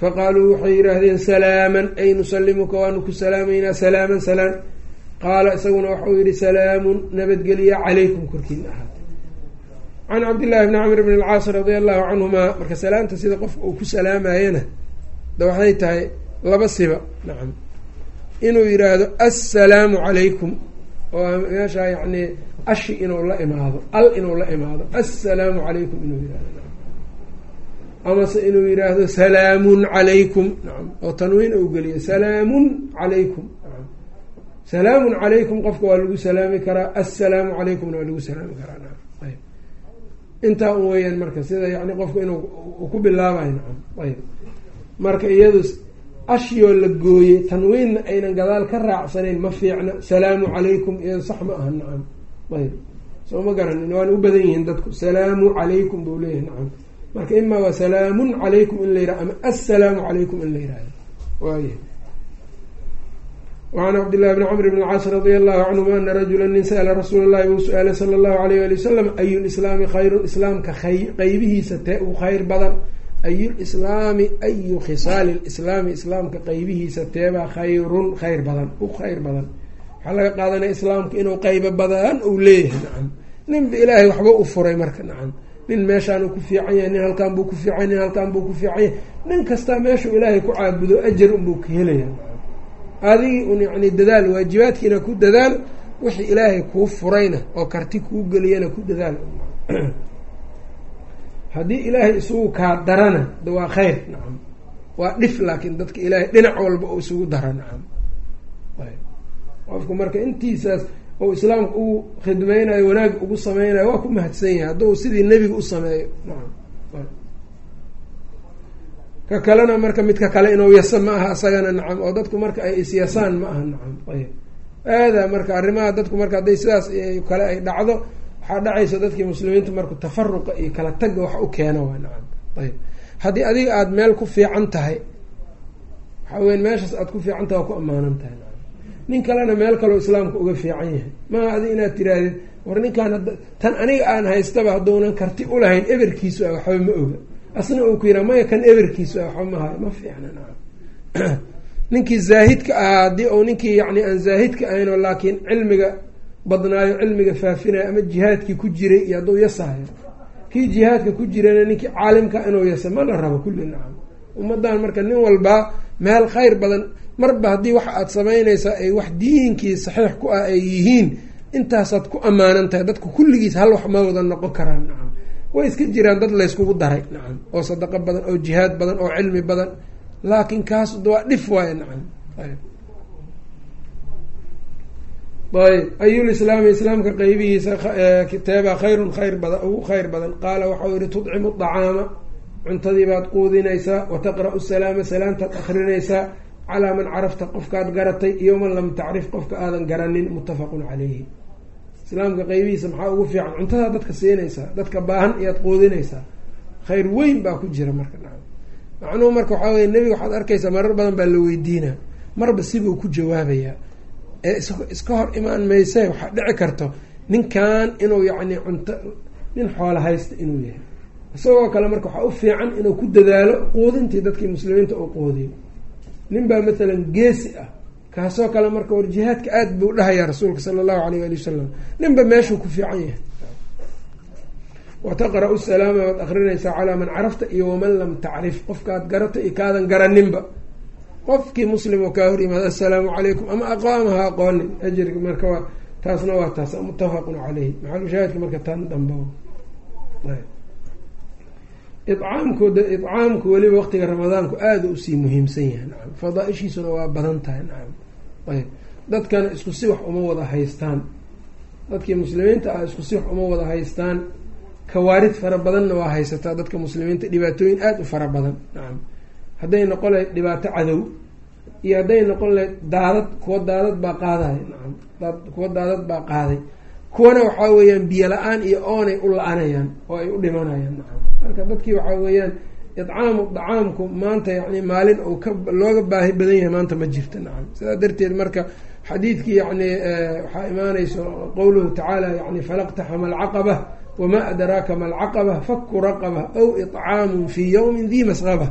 faqaaluu waxay yidhaahdeen salaaman ay nusalimuka waanu ku salaamaynaa salaaman salaan qaala isaguna waxau yihi salaamun nabadgeliya calaykum korkiina ahaatay can cabdillahi bni camr bn alcaas radia allahu canhumaa marka salaamta sida qofka uu ku salaamayana da waxay tahay laba siba nacam inuu yidhaahdo assalaamu calaykum oo meeshaa yacni ashi inuu la imaado al inuu la imaado assalaamu calaykum inuu yihahdo amase inuu yidhaahdo salaamun calaykum nacam oo tanwiin uu geliyo salaamun calaykum nacam salaamun calaykum qofka waa lagu salaami karaa assalaamu calaykumna waa lagu salaami karaa nacam ayb intaa un weeyaan marka sida yani qofku inuu ku bilaabayo nacam ayb. Marka iyadu ashiyoo la gooyey tanwiinna aynan gadaal ka raacsanayn ma fiicna salaamu calaykum iyado sax ma aha nacam. Ayb. Soo ma garanin waana u badan yihiin dadku salaamu calaykum buu leeyahay nacam. Marka imaa waa salaamun calaykum in la yihah ama assalaamu calaykum in la yihahdo waaya wacan cabdillahi bni camr bn alcaas radia allahu canhuma ana rajula nin sa'la rasuula llahi uu su'aalay sala allahu alayh ali wasalam ayu lislaami khayrun islaamka qeybihiisa tee ugu khayr badan ayulislaami ayu khisaali lislaami islaamka qeybihiisa teebaa khayrun khayr badan u khayr badan waxaa laga qaadanaya islaamka inuu qeybo badan uu leeyahay nacam ninba ilaahay waxba u furay marka nacam nin meeshaan uu ku fiican yahay nin halkaan buu ku fiican nin halkaan buu ku fiican yahay nin kastaa meeshuu ilaahay ku caabudo ajar unbuu ka helaya adigii un yacni dadaal waajibaadkiina ku dadaal wixii ilaahay kuu furayna oo karti kuu geliyana ku dadaal. Haddii ilaahay isugu kaa darana da waa khayr. Nacam waa dhif laakiin dadka ilaahay dhinac walba oo isugu dara. Nacam qofku marka intiisaas oo islaamka ugu khidmeynayo wanaag ugu sameynayo waa ku mahadsan yahay hadduu sidii nebiga u sameeyo. Nacam ka kalena marka midka kale inuu yasa ma aha isagana nacam oo dadku marka ay isyasaan ma aha nacam ayb aada marka arrimaha dadku marka hadday sidaas kale ay dhacdo waxaa dhacaysa dadkii muslimiinta marku tafaruqa iyo kala tagga wax u keeno waa nacam ayb haddii adiga aada meel ku fiican tahay waxaa weya meeshaas aada ku fiican tahay waa ku ammaanan tahay nin kalena meel kaloo islaamka uga fiican yahay. Maaha adi inaad tiraahdid war ninkaan tan aniga aan haystaba hadduunan karti ulahayn eberkiisu ah waxba ma oga asna uu ku yihaa maya kan eberkiisu ah mahayo ma fiicna ninkii zaahidka ahaa haddii uu ninkii yacni aan zaahidka ahaynoo laakiin cilmiga badnaayo cilmiga faafinayo ama jihaadkii ku jiray iyo hadduu yasahayo kii jihaadka ku jirayna ninkii caalimka inuu yasa ma la rabo kulli nacam. Ummaddan marka nin walbaa meel khayr badan marba haddii waxa aada samaynaysaa ay wax diinkii saxiix ku ah ay yihiin intaasaad ku ammaanan tahay dadku kulligiis hal wax ma wada noqon karaan nacam way iska jiraan dad layskugu daray. Nacam. Oo sadaqo badan oo jihaad badan oo cilmi badan. Laakiin kaas waa dhif waayo nacam. Ayb ayulislaami islaamka qeybihiisa teebaa khayrun khayr badan ugu khayr badan. Qaala waxau yihi tudcimu dacaama cuntadii baad quudinaysaa wa taqra'u salaama salaamtaad akrinaysaa calaa man carafta qofkaad garatay iyo man lam tacrif qofka aadan garanin muttafaqun calayhi islaamka qeybihiisa maxaa ugu fiican? Cuntadaa dadka siinaysaa dadka baahan ayaad quudinaysaa khayr weyn baa ku jira marka macnuhu marka waxaa weye nebiga waxaad arkaysaa marar badan baa la weydiinaa. Marba sibuu ku jawaabayaa ee is iska hor imaan mayse waxaa dhici karto ninkan inuu yacni cunto nin xoola haysta inuu yahay. Isagoo kale marka waxaa u fiican inuu ku dadaalo quudintii dadkii muslimiinta uu quudiyo nin baa mathalan geesi ah kaasoo kale marka war jihaadka aada buu dhahayaa rasuulka sala allahu alayh ali wasalam ninba meeshuu ku fiican yahay. Wa taqra-u salaama waad akrinaysaa calaa man carafta iyo waman lam tacrif. Qofkaad garata iyo kaadan garaninba qofkii muslim oo kaa hor yimaado assalaamu calaykum. Ama aqoama ha aqoonin. Ajriga marka taasna waa taas muttafaqun caleyhi maxalushaahidka marka tan damba icaamkooda icaamku weliba waqtiga ramadaanku aada u sii muhiimsan yahay nacam fadaa-ishiisuna waa badan tahay nacam ayb. Dadkana isku si wax uma wada haystaan. Dadkii muslimiinta ah isku si wax uma wada haystaan. Kawaarid fara badanna waa haysataa. Dadka muslimiinta dhibaatooyin aada u fara badan nacam hadday noqon lahayd dhibaato cadow iyo hadday noqon lahayd daadad kuwa daadad baa qaadaya nacam kuwa daadad baa qaaday kuwana waxaa weeyaan biyo la'aan iyo oonay u la-anayaan oo ay u dhimanayaan. Marka dadkii waxaa weeyaan idcaamu dacaamku maanta yacni maalin uu ka looga baahi badan yahay maanta ma jirta. Nacam sidaa darteed marka xadiidkii yacni waxaa imaanayso qowluhu tacaala yani falaqtaxama alcaqaba wamaa adraaka ma alcaqaba faku raqaba aw icaamun fii yowmin dii masqaba.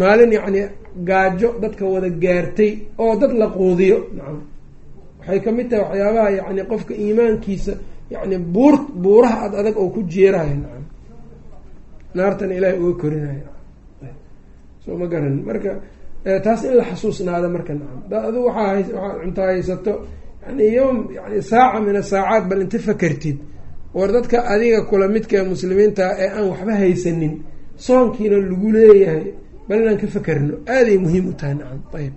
Maalin yacni gaajo dadka wada gaartay oo dad la quudiyo. Nacam waxay ka mid tahay waxyaabaha yacni qofka iimaankiisa yacni buur buuraha ad adag oo ku jeerayo nacam naartana ilaahay uga korinayo. Soo ma garan. Marka taas in la xasuusnaado marka nacam da waxaa hay waxaad cunto haysato yani yowm yani saaca min asaacaat bal inta fakertid war dadka adiga kula midka muslimiinta ee aan waxba haysanin soonkiina lagu leeyahay bal inaan ka fakerno aaday muhiim u tahay nacam ayb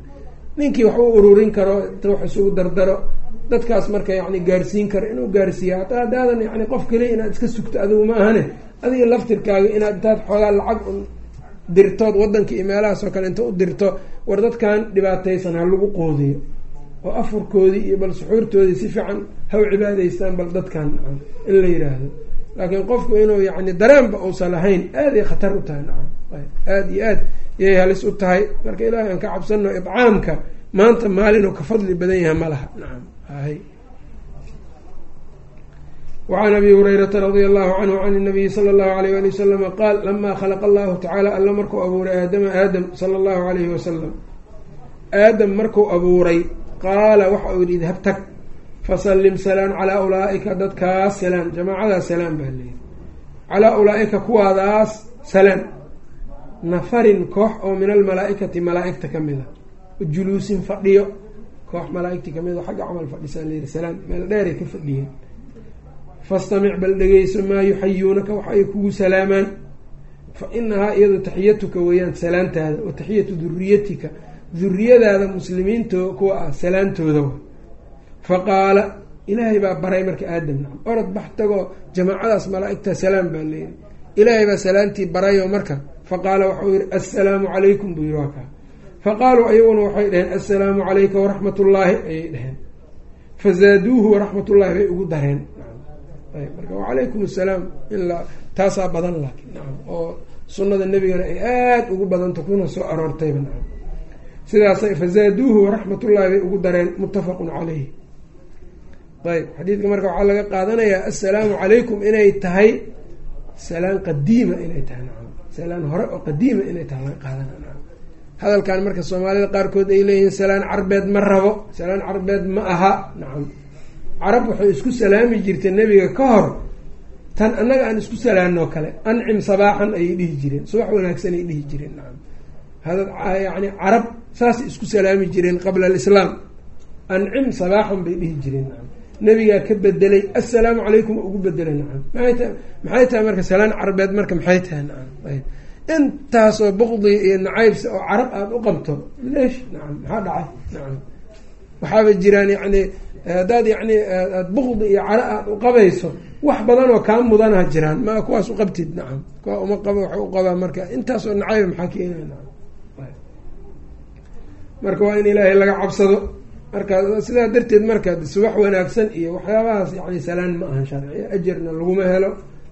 ninkii wax u ururin karo inta wax isugu dardaro dadkaas marka yani gaarsiin karo inuu gaarsiiya hataa haddaadan yani qof kaliya inaad iska sugto adigu ma ahane. Adiga laftirkaaga inaad intaad xoogaa lacag dirtood waddanka iyo meelahaas oo kale inta u dirto war dadkan dhibaataysan ha lagu qoodiyo. Oo afurkoodii iyo bal suxuurtoodii si fiican ha u cibaadaystaan bal dadkan in la yiraahdo laakiin qofku inuu yani dareenba uusan lahayn aaday khatar u tahay nacam. Aada iyo aad yay halis u tahay. Marka ilaahay aan ka cabsano idcaamka maanta maalinuu ka fadli badan yahay ma laha nacam. Hay. wacan abi hurayrata radia allahu canhu can inabiyi sala allahu alayh ali wasalama qaal lama khalaqa allahu tacaala alla markuu abuuray aadama aadam sala allahu alayhi wasalam aadam markuu abuuray qaala waxa uu yihi idhab tag fasallim salaan calaa ulaaika dadkaas salaan jamaacadaas salaan baa leeyihi calaa ulaaika kuwaadaas salaan nafarin koox oo min almalaa-ikati malaa-igta ka mid a. Juluusin fadhiyo koox malaa-igti ka mid a xagga camal fadhisaa layidhi salaan meel dheeray ka fadhiyeen. Fastamic bal dhegeyso maa yuxayuunaka wax ay kugu salaamaan. Fa inahaa iyado taxiyatuka weeyaan salaantaada wa taxiyatu duriyatika duriyadaada muslimiinto kuwa ah salaantooda wa fa qaala ilaahay baa baray marka aadam. Nacam orod bax tagoo jamaacadaas malaa-igta salaam baa leeyihi ilaahay baa salaantii barayoo marka fa qaala waxau yihi assalaamu calaykum buu yihi waa kaa fa qaaluu ayaguna waxay dhaheen assalaamu calayka waraxmat ullaahi ayay dhaheen. Fa zaaduuhu waraxmat ullaahi bay ugu dareen. Marka wacalaykum assalaam in taasaa badan laakiin. Nacam oo sunnada nebigana ay aada ugu badanta kuna soo aroortayba. Nacam sidaas fazaaduuhu waraxmatullaahi bay ugu dareen muttafaqun caleyh ayb xadiidka marka waxaa laga qaadanayaa assalaamu calaykum inay tahay salaan qadiima inay tahay nacam. Salaan hore oo qadiima inay tahay laga qaadana nacam. Hadalkan marka soomaalida qaarkood ay leeyihiin salaan carbeed ma rabo salaan carbeed ma aha nacam. Carab waxay isku salaami jirtay nebiga ka hor. Tan annaga aan isku salaanoo kale ancim sabaaxan ayay dhihi jireen subax wanaagsan ay dhihi jireen nacam. Hada yani carab saasay isku salaami jireen qabla alislaam. Ancim sabaaxan bay dhihi jireen nacam nebigaa ka bedelay assalaamu calaykum ugu bedelay nacam. Maxay tahay marka salaan carbeed marka maxay tahay nacam? Ayb. Intaasoo buqdi iyo nacaybsi oo carab aada u qabto leesh nacam maxaa dhacay nacam? Waxaaba jiraan yani haddaad yani aad buqdi iyo caro aada u qabayso wax badan oo kaa mudanaa jiraan. Ma kuwaas u qabtid nacam. Kuwa uma qabo waxa u qabaa marka. Intaasoo nacayba maxaa keenaya nacam? Marka waa in ilaahay laga cabsado marka sidaa darteed marka subax wanaagsan iyo waxyaabahaas yani salaan ma ahan sharciya ajarna laguma helo.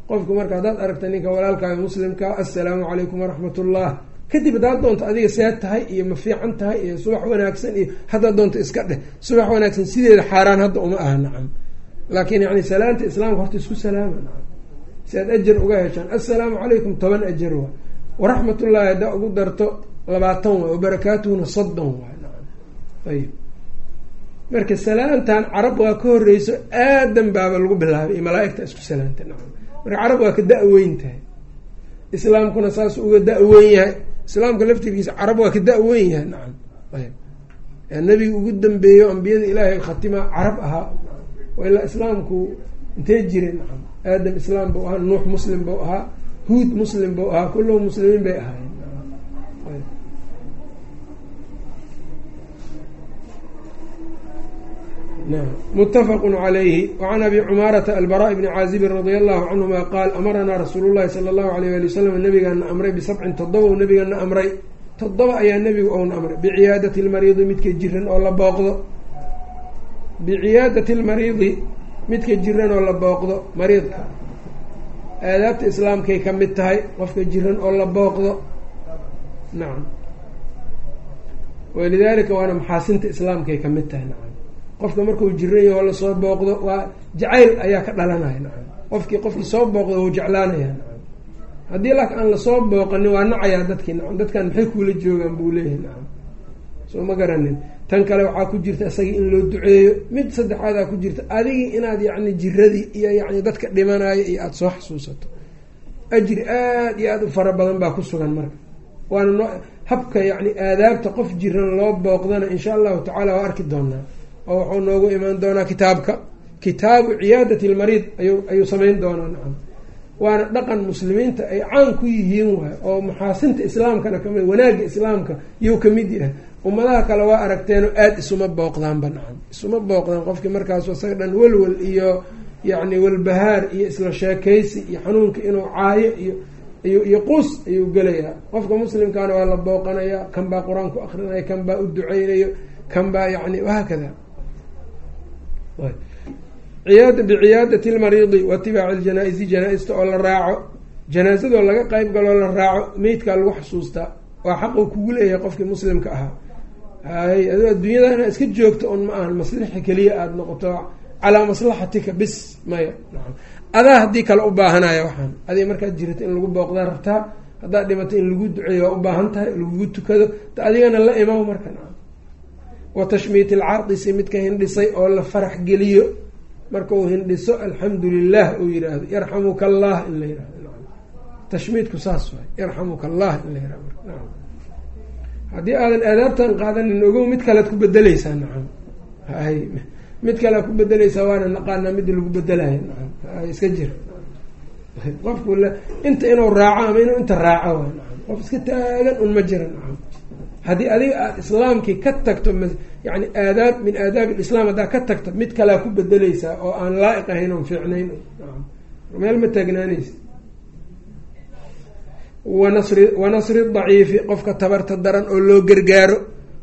Qofku marka haddaad aragta ninka walaalkaaga muslimka assalaamu calaykum waraxmat ullah kadib haddaad doonto adiga see tahay iyo ma fiican tahay iyo subax wanaagsan iyo haddaad doonto iska dheh. Subax wanaagsan sideeda xaaraan hadda uma aha nacam. Laakiin yani salaanta islaamka horta isku salaama nacam. Si aad ajar uga heshaan assalaamu calaykum toban ajar waa. Waraxmat ullahi haddaa ugu darto labaatan waay wabarakaatuhuna soddon waay nacam. Ayib marka salaantan carab waa ka horeyso aadan baaba lagu bilaabay malaa-igta isku salaanta nacam marka carab waa ka da-weyn tahay. Islaamkuna saas uga da-weyn yahay. Islaamka laftirkiisa carab waa ka da-weyn yahay. Nacam ayb nebiga ugu dambeeyo ambiyada ilaahay khatima carab ahaa. Ilaa islaamku intee jire nacam aadam islaam buu ahaa nuux muslim buu ahaa huud muslim buu ahaa kulluhu muslimiin bay ahaayeen mutafaqu calayhi wacan abi cumaarata albara bni caazibin radia allahu canhuma qaal amaranaa rasuulu llahi sala allahu alayh ali wasalam nabigaana amray bisabcin toddoba nabigaana amray toddoba ayaa nebigu ouna amray biciyaadati lmariidi midka jiran oo la booqdo biciyaadati lmariidi midka jiran oo la booqdo mariidka aadaabta islaamkay ka mid tahay qofka jiran oo la booqdo nacam walidaalika waana maxaasinta islaamkay ka mid tahay qofka jiran yaho la soo booqdo waa jacayl ayaa ka dhalanaya nacam. Qofkii qofkii soo booqdo wuu jeclaanaya nacam. Haddii laakin aan la soo booqanin waa nacayaa dadkii nacam. Dadkan maxay kuula joogaan buu leeyahay nacam. Soo ma garanin. Tan kale waxaa ku jirta isagii in loo duceeyo. Mid saddexaadaa ku jirta adigii inaad yacni jiradii iyo yacni dadka dhimanayo iyo aada soo xasuusato. Ajri aada iyo aada u fara badan baa ku sugan marka. Waana noo habka yacni aadaabta qof jiran loo booqdana insha allahu tacala waa arki doonaa oo wuxuu noogu imaan doonaa kitaabka. Kitaabu ciyaadati lmariid ayu ayuu samayn doonaa nacam. Waana dhaqan muslimiinta ay caan ku yihiin waay oo maxaasinta islaamkana ka mid wanaagga islaamka yuu ka mid yahay. Ummadaha kale waa aragteenoo aada isuma booqdaanba nacam. Isuma booqdaan qofkii markaas isaga dhan welwel iyo yacni walbahaar iyo isla sheekaysi iyo xanuunka inuu caayo iyo iyo quus ayuu gelayaa. Qofka muslimkaana waa la booqanayaa kan baa qur'aan ku akrinaya kan baa u duceynayo kan baa yacni wahaakada. ciyaada biciyaadati lmariidi watibaaci ljanaa-isi janaa-ista oo la raaco. Janaazadoo laga qeyb galoo la raaco meydkaa lagu xasuustaa waa xaquu kugu leeyahay qofkii muslimka ahaa. Hay adoo adduunyadana iska joogto un ma ahan maslixi keliya aada noqoto calaa maslaxatika bis maya. Adaa haddii kale u baahanaya waxaan. Adig markaad jirata in lagu booqdaa rabtaa haddaad dhimato in lagu duceeyo waa u baahan tahay lagugu tukado ta adigana la imaw marka wa tashmiit alcaaqisi midka hindhisay oo la farax geliyo. Marka uu hindhiso alxamdu lilah uu yidhaahdo yarxamuka allah in la yihahdo tashmiidku saas waay yarxamuka allah in la yihahdo haddii aadan aadaabtan qaadanin ogow mid kalead ku bedeleysaa nacam hay mid kalead ku bedeleysaa waana naqaanaa midda lagu bedelayo nacam iska jir qofku inta inuu raaco ama inuu inta raaco waay nacam qof iska taagan un ma jira nacam haddii adiga aada islaamkii ka tagto yani aadaab min aadaab ilislaam haddaa ka tagto mid kalea ku bedeleysaa oo aan laa-iq ahayn oon fiicnayn. Meel ma taagnaanaysa wanasri wanasri daciifi qofka tabarta daran oo loo gargaaro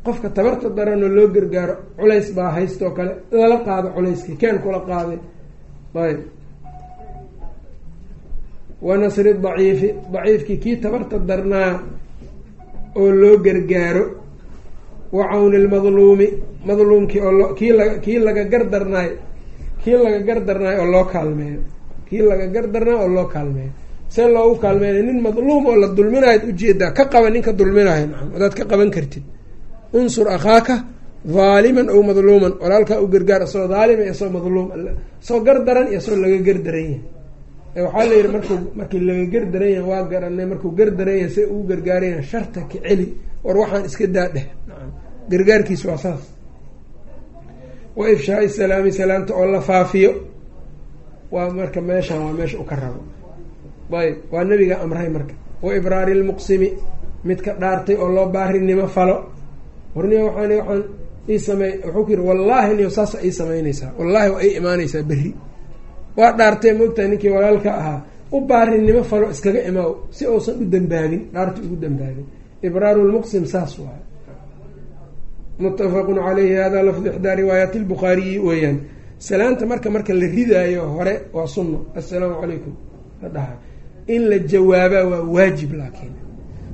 qofka tabarta daran oo loo gargaaro culays baa haystoo kale lala qaado culayskii keen kula qaaday ayb wanasri daciifi daciifkii kii tabarta darnaa oo loo gargaaro wa cawni lmadluumi madluumkii oo kii laga kii laga gardarnaay kii laga gardarnaay oo loo kaalmeeyo. Kii laga gardarnaay oo loo kaalmeeyo. See loogu kaalmeynay nin madluum oo la dulminayo u jeedaa ka qaba ninka dulminayo nacam hadaad ka qaban kartid. Unsur akhaaka haaliman ow madluuman walaalkaa u gargaar isagoo dhaalima iyo isagoo madluum isagoo gardaran iyo isagoo laga gardaran yahay waxaa la yidhi markuu markii laga gardaran yahay waa garanay. Markuu gardaran yahay see ugu gargaaraya sharta ka celi. War waxaan iska daadheh. Gargaarkiis waa saas. Wa ifshaai salaami salaamta oo la faafiyo. Waa marka meeshaan waa meesha u ka rabo. Ayb waa nabiga amray marka. Wa ibraari lmuqsimi midka dhaartay oo loo baarinimo falo. Warniyo waxaan waxaan ii samey wuxuu ku yidhi wallaahi niyo saasa ii samaynaysaa wallaahi waa ii imaanaysaa berri waa dhaartay maogtahay ninkii walaalka ahaa. U baarinimo falo iskaga imaaw si uusan u dambaabin dhaarta ugu dambaabin ibraaru lmuqsim saas waay muttafaqun caleyhi hada lafdu ixdaa riwaayaati lbukhaariyi weeyaan. Salaanta marka marka la ridaayo hore waa sunno assalaamu calaykum. La dhaha in la jawaabaa waa waajib laakiin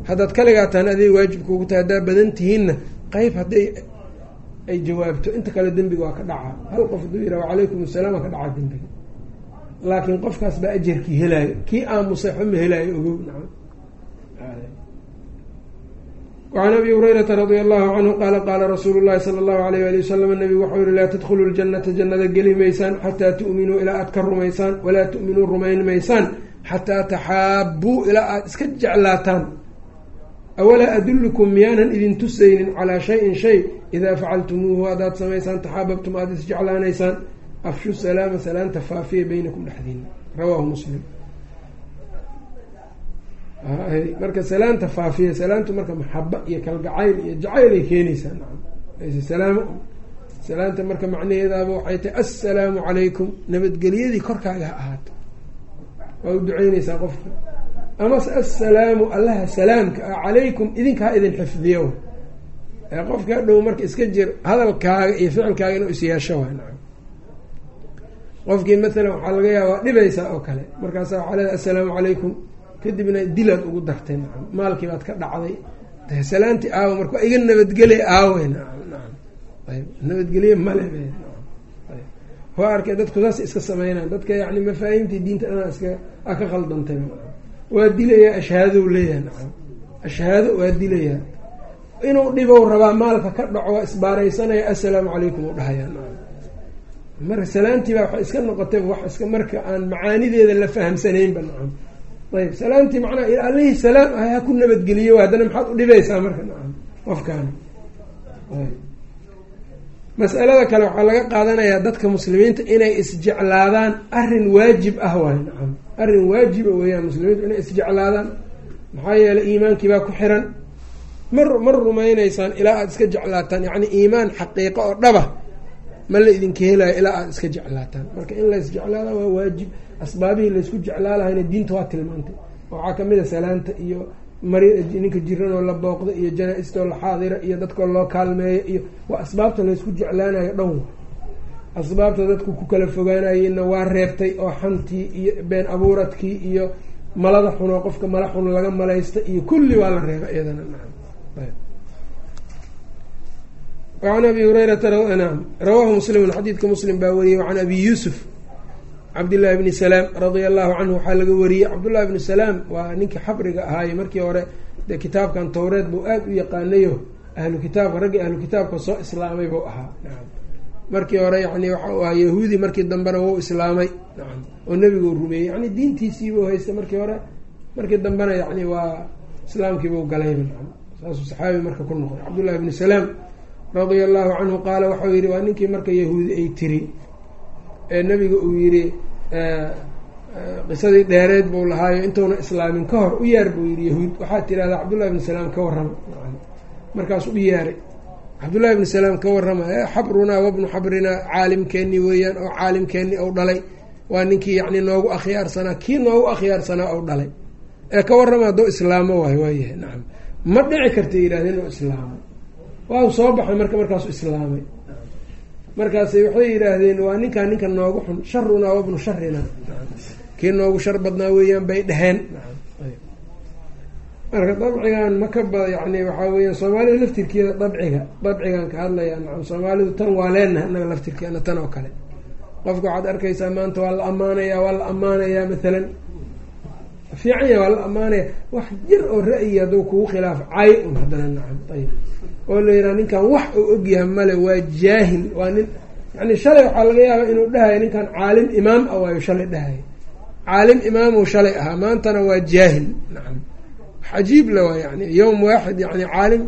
haddaad kaligaa tahan aday waajibka ugu tahay haddaa badan tihiinna qeyb hadday ay jawaabto inta kale dembiga waa ka dhacaa hal qof hadduu yihah wacalaykum asalaam waa ka dhacaa dembiga laakiin qofkaas baa ajarkii helaayo. Kii aamusay xuma helaayo ogow. Nacam wacan abi hurayrata radia allahu canhu qaala qaala rasuulu llahi sala allahu alayh ali wasalam nabigu waxau yihi laa tadkhulu ljanata jannada geli maysaan xataa tu'minuu ilaa aad ka rumaysaan walaa tu'minuu rumayn maysaan xataa taxaabuu ilaa aada iska jeclaataan. Awalaa adullukum miyaanan idin tusaynin calaa shayin shay idaa facaltumuuhu haddaad samaysaan taxaababtum aada isjeclaanaysaan afshu salaama salaanta faafiya beynakum dhexdiina rawaahu muslim marka salaanta faafiya salaantu marka maxaba iyo kalgacayl iyo jacayl ay keenaysaa nacam salaamo salaanta marka macnaheedaaba waxay tahay assalaamu calaykum nabadgelyadii korkaaga ha ahaato waa u duceyneysaa qofka amase assalaamu allaha salaamka ah calaykum idinka ha idin xifdiyo qofka hadhow marka iska jir hadalkaaga iyo ficilkaaga inuu isyeesho waa nacam qofkii maalan waxaa laga yaaba waa dhibaysaa oo kale. Markaasa waxaa leedahay assalaamu calaykum. Kadibna dilaad ugu dartay nacam. Maalkii baad ka dhacday. Salaantii aawa marka waa iga nabadgele aawe nacam. Nacam ayb nabadgelye male waa arkay dadku saas iska sameynaan dadka yani mafaahiimtii diinta dhanaa iska a ka khaldantay waa dilayaa ashhaadow leeyahay nacam. Ashhaado waa dilayaa inuu dhibow rabaa maalka ka dhaco waa isbaaraysanaya assalaamu calaykum u dhahayaa marka salaantiibaa waxay iska noqotay wax iska marka aan macaanideeda la fahamsanaynba nacam. Ayb salaantii macnaa allihii salaam ah ha ku nabadgeliyo haddana maxaad u dhibaysaa marka nacam qofkaani masalada kale waxaa laga qaadanayaa dadka muslimiinta inay isjeclaadaan arrin waajib ah waay nacam. Arrin waajiba weeyaan muslimiintu inay isjeclaadaan. Maxaa yeelay iimaankii baa ku xiran. Ma ma rumayneysaan ilaa aada iska jeclaataan yacni iimaan xaqiiqo oo dhaba ma la idinka helayo ilaa aada iska jeclaataan. Marka in la isjeclaada waa waajib. Asbaabihii laysku jeclaa lahayna diinta waa tilmaantay. Waxaa ka mid a salaanta iyo mari ninka jiranoo la booqdo iyo janaa-istoo la xaadira iyo dadkoo loo kaalmeeyo iyo waa asbaabta laysku jeclaanayo dhan asbaabta dadku ku kala fogaanayena waa reebtay oo xantii iyo been abuuradkii iyo malada xun oo qofka mala xun laga malaysta iyo kulli waa la reeba iyadana wacan abi hurayrata rawaahu muslimun xadiidka muslim baa wariyey wacan abi yuusuf cabdillahi bni salaam radia allahu canhu waxaa laga wariyey cabdullahi bni salaam waa ninkii xabriga ahaaye markii hore dee kitaabkan towreed buu aada u yaqaanayo ahlu kitaabka raggii ahlu kitaabka soo islaamay buu ahaa markii hore yani waxa u ahaa yahuudi markii dambena wuu islaamay oo nebiguu rumeeyey yani diintiisiibuu haystay markii hore markii dambena yani waa islaamkiibuu galayba saasuu saxaabi marka ku noqday cabdullahi bni salaam radia allahu canhu qaala waxau yihi waa ninkii marka yahuudi ay tiri ee nabiga uu yihi qisadii dheereed buu lahaayo intuuna islaamin ka hor u yaar buu yihi yahuud. Waxaad tirahdaa cabdullahi bni salaam ka warrama. Markaasuu u yaaray cabdullahi bni salaam ka warrama xabrunaa wabnu xabrinaa caalimkeeni weeyaan oo caalimkeeni ou dhalay. Waa ninkii yani noogu akhyaarsanaa kii noogu akhyaarsanaa ou dhalay. Ee ka warrama hadduu islaamo waay waayahay nacam. Ma dhici karta yidhahdeen inuu islaamo waa soo baxay marka markaasu islaamay. Markaasay waxay yidhaahdeen waa ninkaan ninka noogu xun sharunaa wabnu sharina kii noogu shar badnaa weeyaan bay dheheen marka dabcigan ma ka ba yani waxaa weeyaan soomaalida laftirkeeda dabciga dabcigan ka hadlaya nacam soomaalidu tan waa leenahay innaga laftirkeena tan oo kale. Qofka waxaad arkaysaa maanta waa la ammaanayaa waa la ammaanayaa mathalan. Fiican ya waa la ammaanaya wax jir oo ra'yi hadduu kugu khilaaf cay un haddana nacam ayb oo la yidhaha ninkan wax uu ogyahay male waa jaahil waa nin yani shalay waxaa laga yaaba inuu dhahayo ninkan caalim imaam ah waayo shalay dhahayo. Caalim imaamuu shalay ahaa maantana waa jaahil nacam cajiib la waa yani yowm waaxid yani caalim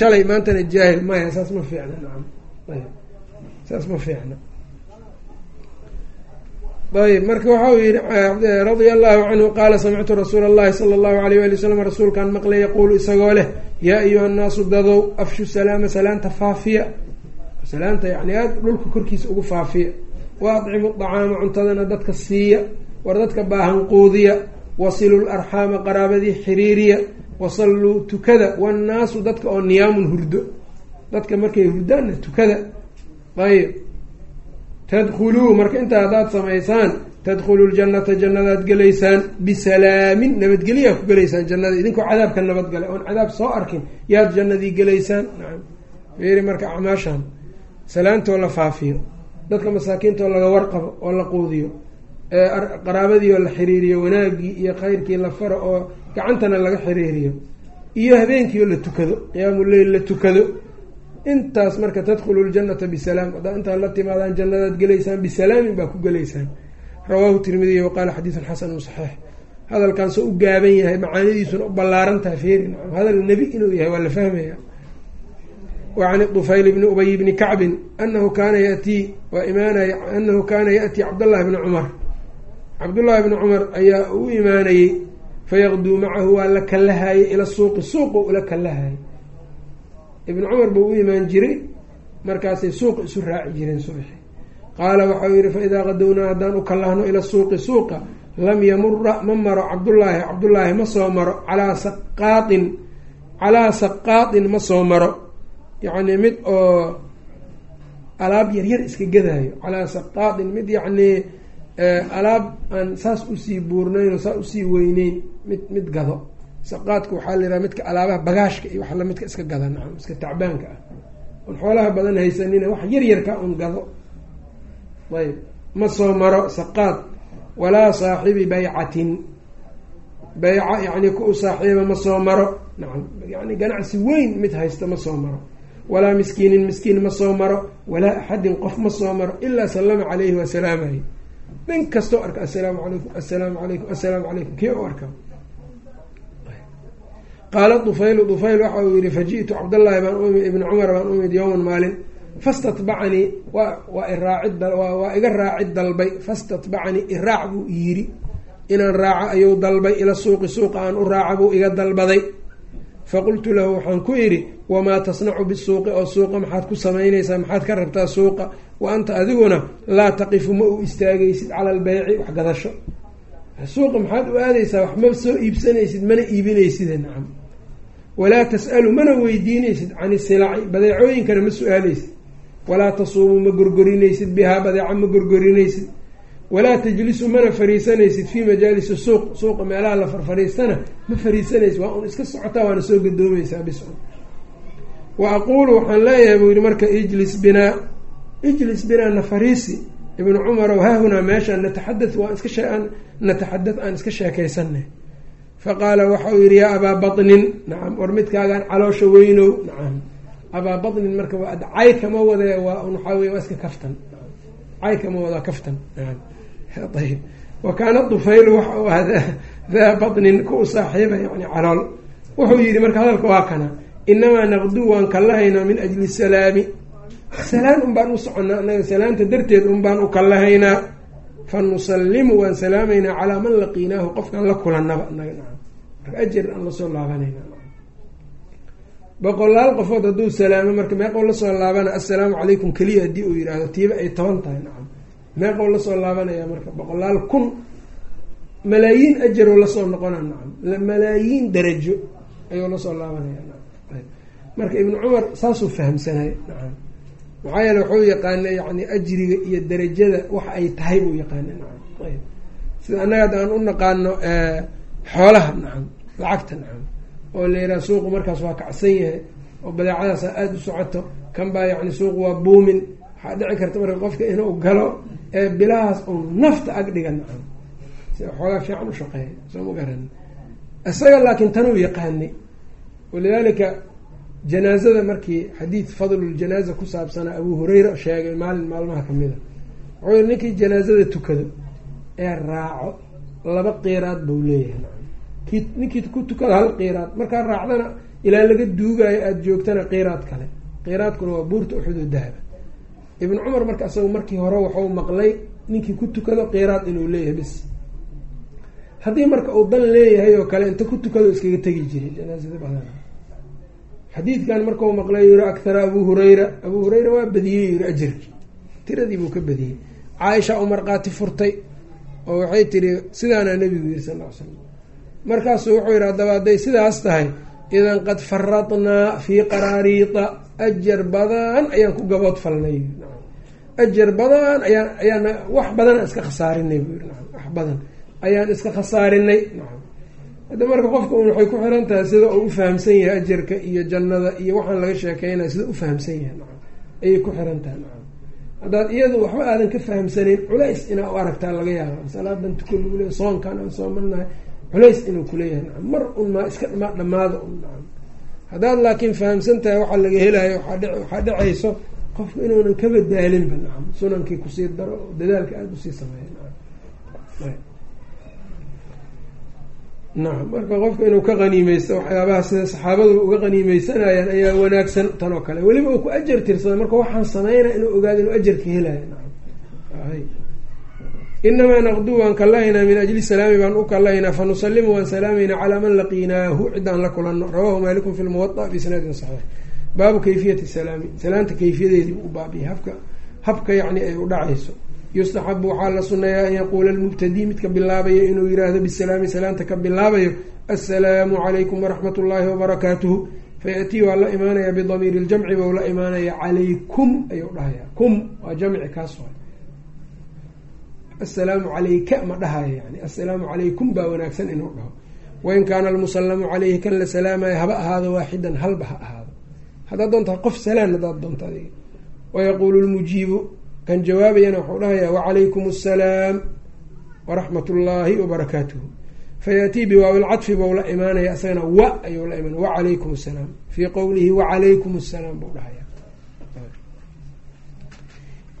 shalay maantana jaahil maya saas ma fiicna. Nacam saas ma fiicna ayb marka waxau yihi radia allahu canhu qaala samictu rasuula allahi sala allahu alayh wali wasalam rasuulkaan maqlay yaquulu isagoo leh yaa ayuha nnaasu dadow afshu salaama salaanta faafiya. Salaanta yani aada dhulka korkiisa ugu faafiya. Wa adcimu dacaama cuntadana dadka siiya war dadka baahan quudiya wasilu larxaama qaraabadii xiriiriya wasalluu tukada wannaasu dadka oo niyaamun hurdo. Dadka markay hurdaanna tukada. Ayb tadkhuluu marka intaa haddaad samaysaan tadkhulu ljannata jannadaad gelaysaan bisalaamin nabadgelyaa ku gelaysaan jannada. Idinkoo cadaabka nabadgale oon cadaab soo arkin yaad jannadii gelaysaan. Fiiri marka acmaashan salaantoo la faafiyo dadka masaakiintoo laga warqabo oo la quudiyo qaraabadii oo la xiriiriyo wanaagii iyo khayrkii la faro oo gacantana laga xiriiriyo iyo habeenkii oo la tukado qiyaamu leyl la tukado intaas marka tadkhulu ljanata bisalaam haddaa intaad la timaadaan jannadaad gelaysaan bisalaamin baa ku gelaysaan. Rawaahu tirmidiy waqaala xadiidun xasanun saxiix. Hadalkan u gaaban yahay macaanidiisuna u ballaaran tahay feeri hadal nebi inuu yahay waa la fahmaya wacan dufayl bni ubay bni kacbin anahu kaana yatii waa imaanaya anahu kaana yaأtii cabdاllahi bni cumar. Cabdullaahi bni cumar ayaa u imaanayey fayaqduu macahu waa la kallahayey ila suuqi. Suuqu ula kallahayay ibnu cumar buu u imaan jiray markaasay suuqa isu raaci jireen subxi qaala waxau yihi faidaa qadownaa haddaan u kallahno ila suuqi suuqa lam yamura ma maro cabdullaahi cabdullaahi ma soo maro calaa saqaain calaa saqaatin ma soo maro. Yacni mid oo alaab yaryar iska gadaayo calaa saqaatin mid yacnii alaab aan saas u sii buurnayn oo saas u sii weyneyn mid mid gado saqaadka waxaa la yidhaha midka alaabaha bagaashka iyo wax lamidka iska gada nacam iska tacbaanka ah. Oon xoolaha badan haysanina wax yaryarka un gado. Ayb. Ma soo maro saqaad. Walaa saaxibi baycatin. Bayca yacni ku u saaxiiba ma soo maro. Nacam yani ganacsi weyn mid haysta ma soo maro. Walaa miskiinin miskiin ma soo maro. Walaa axadin qof ma soo maro ilaa sallama caleyhi waa salaamaye nin kastoo arka assalaamu calaykum assalaamu calaykum assalaamu calaykum. Kii u arka qaala dufaylu dufayl waxa uu yihi faji'tu cabdallaahi baan u imid ibni cumar baan u imid yowman maalin fastatbacanii waa iraacid waa iga raacid dalbay fastatbacanii iraac buu yidhi inaan raaco ayuu dalbay ila suuqi suuqa aan u raaca buu iga dalbaday faqultu lahu waxaan ku idhi wamaa tasnacu bisuuqi oo suuqa maxaad ku samaynaysaa maxaad ka rabtaa suuqa wa anta adiguna laa taqifu ma u istaagaysid cala albeyci wax gadasho suuqa maxaad u aadaysaa wax ma soo iibsanaysid mana iibinayside nacam walaa tas'alu mana weydiinaysid can isilaci badeecooyinkana ma su'aalaysid. walaa tasuumu ma gorgorinaysid bihaa badeeca ma gorgorinaysid walaa tajlisu mana fariisanaysid fii majaalisi suuq suuqa meelaha la farfariistana ma fariisanaysid waa un iska socotaa waana soo gadoomaysaa bis wa aquulu waxaan leeyahay buu yihi marka ijlis binaa ijlis binaa nafariisi ibnu cumarow haahunaa meeshaan nataxadad waan iska nataxadad aan iska sheekaysanay faqaala waxau yihi yaa abaa baطnin nacam war midkaagaan caloosha weynow nacam abaa baطnin marka waa cay kama wade waa waxaa wey waa iska kaftan cay kama wadaa kaftan ayb wa kaana dufaylu waxa uu ahaa daa baطnin ku u saaxiiba yani calool wuxuu yihi marka hadalka waa kana inamaa naqduu waan kallahaynaa min ajli salaami salaan un baan u soconnaa anaga salaanta darteed un baan u kallahaynaa fa nusallimu waan salaamaynaa calaa man laqiinaahu qofkaan la kulannaba anaga nacam marka ajar aan la soo laabanayna. Boqolaal qofood hadduu salaamo marka meeqow la soo laabana assalaamu calaykum keliya haddii uu yidhaahdo tiiba ay toban tahay nacam. Meeqow la soo laabanaya marka boqolaal kun malaayiin ajaroo la soo noqona nacam. Malaayiin darajo ayuu la soo laabanaya marka ibnu cumar saasuu fahamsanay nacam. Maxaa yeele wuxuu yaqaana yani ajriga iyo darajada waxa ay tahay buu yaqaana nacam. Ayb. Sida annaga hadda aan u naqaano xoolaha nacam lacagta nacam oo la yidhaha suuqu markaas waa kacsan yahay oo badeecadaasa aada u socoto kan baa yani suuqu waa buumin waxaa dhici karta marka qofka inuu galo ee bilahaas uu nafta ag dhiga nacam si xoogaa fiican u shaqeeya soo ma garan. Isaga laakiin tanuu yaqaanay walidaalika janaazada markii xadiid fadluljanaaza ku saabsanaa abuu hureyra sheegay maalin maalmaha ka mid a wuxuu yihi ninkii janaazada tukado ee raaco laba qiiraad buu leeyahay ninkii ku tukada hal qiiraad markaa raacdana ilaa laga duugaayo aada joogtana qiiraad kale. Qiiraadkuna waa buurta uxud oo dahaba ibnu cumar marka isaga markii hore waxuu maqlay ninkii ku tukado qiiraad inuu leeyahay bis. Haddii marka uu dan leeyahay oo kale inta ku tukado iskaga tegi jiray xadiidkan markau maqlay yiri akhara abuu hureyra abuu hureyra waa badiyey yiri ajarkii tiradii buu ka badiyey. Caaisha u markhaati furtay oo waxay tihi sidaanaa nebigu yiri sal l slam markaasuu wuxuu yihi haddaba hadday sidaas tahay idan qad faradnaa fii qaraariida ajar badan ayaan ku gabood falnay. Ajar badan ayaan ayaan wax badanaan iska khasaarinay buu yiri wax badan ayaan iska khasaarinay. Hadda marka qofka un waxay ku xiran tahay sida uu ufahamsan yahay ajarka iyo jannada iyo waxaan laga sheekeynaya sida ufahamsan yahay. Ayay ku xiran tahay. Haddaad iyadu waxba aadan ka fahamsanayn culays inaa u aragtaa laga yaaba salaadan tukan lagu leeya soonkan aan soomanahay culays inuu kuleeyahay nacam mar un maa iska ma dhamaada un nacam. Haddaad laakiin fahamsan tahay waxaa laga helayo waxaa dhacayso qofku inuunan kaba daalinba nacam. Sunankii ku sii daro dadaalka aada u sii sameeya nacam. Marka qofka inuu ka qaniimeysto waxyaabaha sida saxaabadu uga qaniimeysanayaan ayaa wanaagsan tan oo kale. Weliba uu ku ajar tirsada marka waxaan sameynaya inuu ogaado inuu ajarka helayo nacam inamaa naqduu waan kallahaynaa min ajli salaami baan u kallahaynaa fa nusalimu waan salaameynaa calaa man laqiinaahu ciddaan la kulanno rawahu maalikun fi lmuwaa biisnaadin saxiix baabu kayfiyati salaami salaanta kayfiyadeedii u baabiyay habka habka yacni ay u dhacayso yustaxabu waxaa la suneeyaa an yaquula almubtadii midka bilaabayo inuu yiraahdo bisalaami salaanta ka bilaabayo assalaamu calaykum waraxmat ullaahi wabarakaatuhu fayatii waa la imaanayaa bidamiiri ljamci bau la imaanaya calaykum ayuu dhahaya kum waa jamci kaas assalaamu calayka ma dhahayo yani assalaamu calaykum baa wanaagsan inuu dhaho. Wain kaana almusallamu caleyhi kan la salaamayo haba ahaado waaxidan halba ha ahaado. Haddaad doontaa qof salaan haddaad doonta adiga. Wayaquulu lmujiibu kan jawaabayana wuxuu dhahayaa wacalaykum assalaam waraxmat ullaahi wabarakaatuhu fayatii biwaawi lcadfi bou la imaanaya isagana wa ayuu la imaanaya wacalaykum assalaam fii qowlihi wacalaykum assalaam buu dhahaya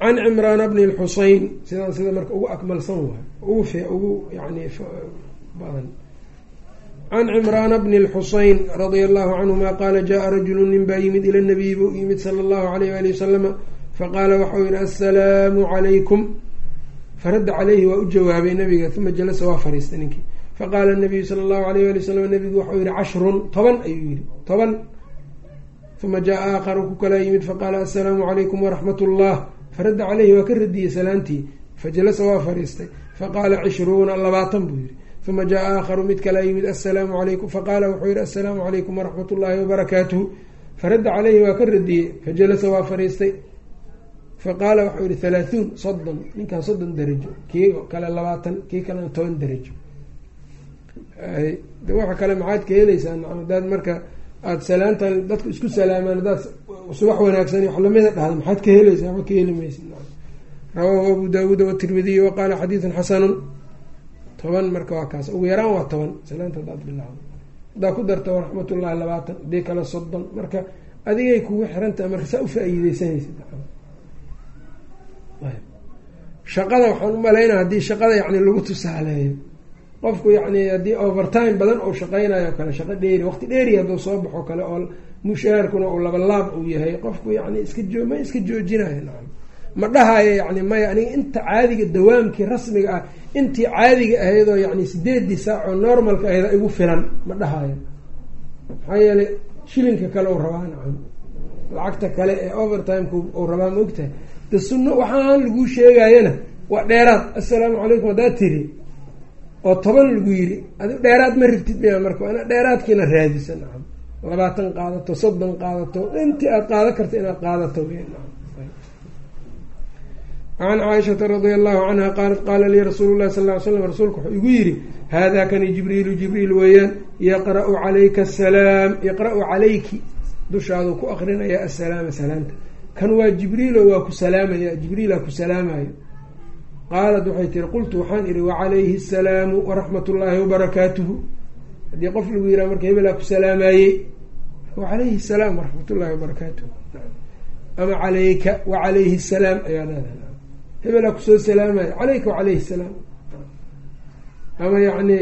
can cimraana bni lxuseyn sidaan sida marka ugu akmalsan waay ugu f ugu yani badan can cimraana bni lxuseyn radia allahu canhuma qaala jaءa rajulu nin baa yimid ila nabiyi buu yimid sala allahu alayh wali wasalama faqaala waxau yihi assalaamu calaykum faradda caleyhi waa u jawaabay nabiga uma jalasa waa fariistay ninkii faqaala nabiyu sala allahu alayh wali wasalam nabigu waxau yihi cashrun toban ayuu yihi toban uma jaa aakharu ku kalaa yimid faqaala assalaamu calaykum waraxmat ullah faradda caleyhi waa ka radiyey salaantii fajalasa waa fariistay faqaala cishruuna labaatan buu yihi uma jaa aakharu mid kalaa yimid assalaamu calaykum faqaala wuxuu yihi assalaamu calaykum waraxmat ullaahi wabarakaatuhu. Faradda caleyhi waa ka radiyey fajalasa waa fariistay faqaala waxau yihi halaahuun soddon ninkan soddon darajo kii kale labaatan kii kalena toban darajo. Waxa kale maxaad ka helaysaa hadaad marka aada salaantan dadku isku salaamaan haddaad subax wanaagsan wax lamida dhahda maxaad ka helaysaa? Waxba ka heli maysa rawaahu abu daawuuda watirmidiy waqaala xadiidun xasanun. Toban marka waa kaas. Ugu yaraan waa toban. Salaanta hadaad bilaawdo haddaa ku darta waraxmatullahi labaatan haddii kale soddon. Marka adigay kugu xirantaha marka saa ufaa-iideysanaysa shaqada waxaan umalaynaa haddii shaqada yani lagu tusaaleeyo qofku yani haddii overtime badan uu shaqeynayo kale shaqo dheeri waqti dheeri hadduu soo baxo kale oo mushaharkuna uu labalaab uu yahay qofku yani iska ma iska joojinayo nacam ma dhahayo yani maya aniga inta caadiga dawaamkii rasmiga ah intii caadiga ahaydoo yani sideedii saac oo normalka ahayd igu filan ma dhahayo maxaa yeelay shilinka kale uu rabaa nacam lacagta kale ee overtimeka uu rabaa ma ogtahay. De sunno waxaan laguu sheegayana waa dheeraad. Assalaamu calaykum haddaad tiri oo toban lagu yiri adi dheeraad ma rabtid miya marka waa inaad dheeraadkiina raadisa nacam. Labaatan qaadato soddon qaadato intii aada qaada karta inaad qaadato can caaishata radia allahu canha qaalat qaala lii rasuulu llahi sal ly slam rasuulku wuxuu igu yidhi haadaa kani jibriilu jibriil weeyaan yaqra-u calayka asalaam yaqra-u calayki. Dushaaduu ku aqrinayaa assalaama salaamta kan waa jibriilo waa ku salaamaya jibriilaa ku salaamayo qaalat waxay tiri qultu waxaan idhi wacalayhi asalaamu waraxmat ullaahi wabarakaatuhu haddii qof lagu yiraha marka hebelaa ku salaamaayey wacalayhi asalaam waraxmat ullahi wabarakaatuhu ama calayka wacalayhi asalaam ayaa hebelaa ku soo salaamaya calayka wacalayhi asalaam ama yani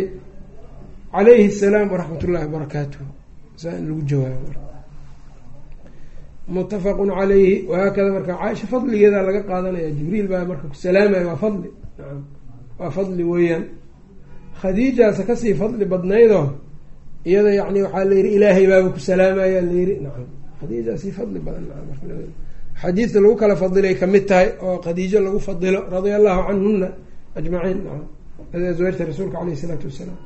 calayhi asalaam waraxmat ullahi wabarakaatuhu saa in lagu jawaabo muttafaqun calayhi. Wahaakada marka caaisha fadligeeda laga qaadanaya. Jibriil baa marka ku salaamaya waa fadli. Nacam waa fadli weeyaan. Khadiijaasa ka sii fadli badnaydoo iyada yani waxaa la yihi ilaahay baaba ku salaamaya layiri nacam khadiija sii fadli badan xadiidta lagu kala fadilay ka mid tahay oo khadiijo lagu fadilo radia allahu canhuna ajmaciin nacam azwaajta rasuulka aleyh isalaatu wasalaam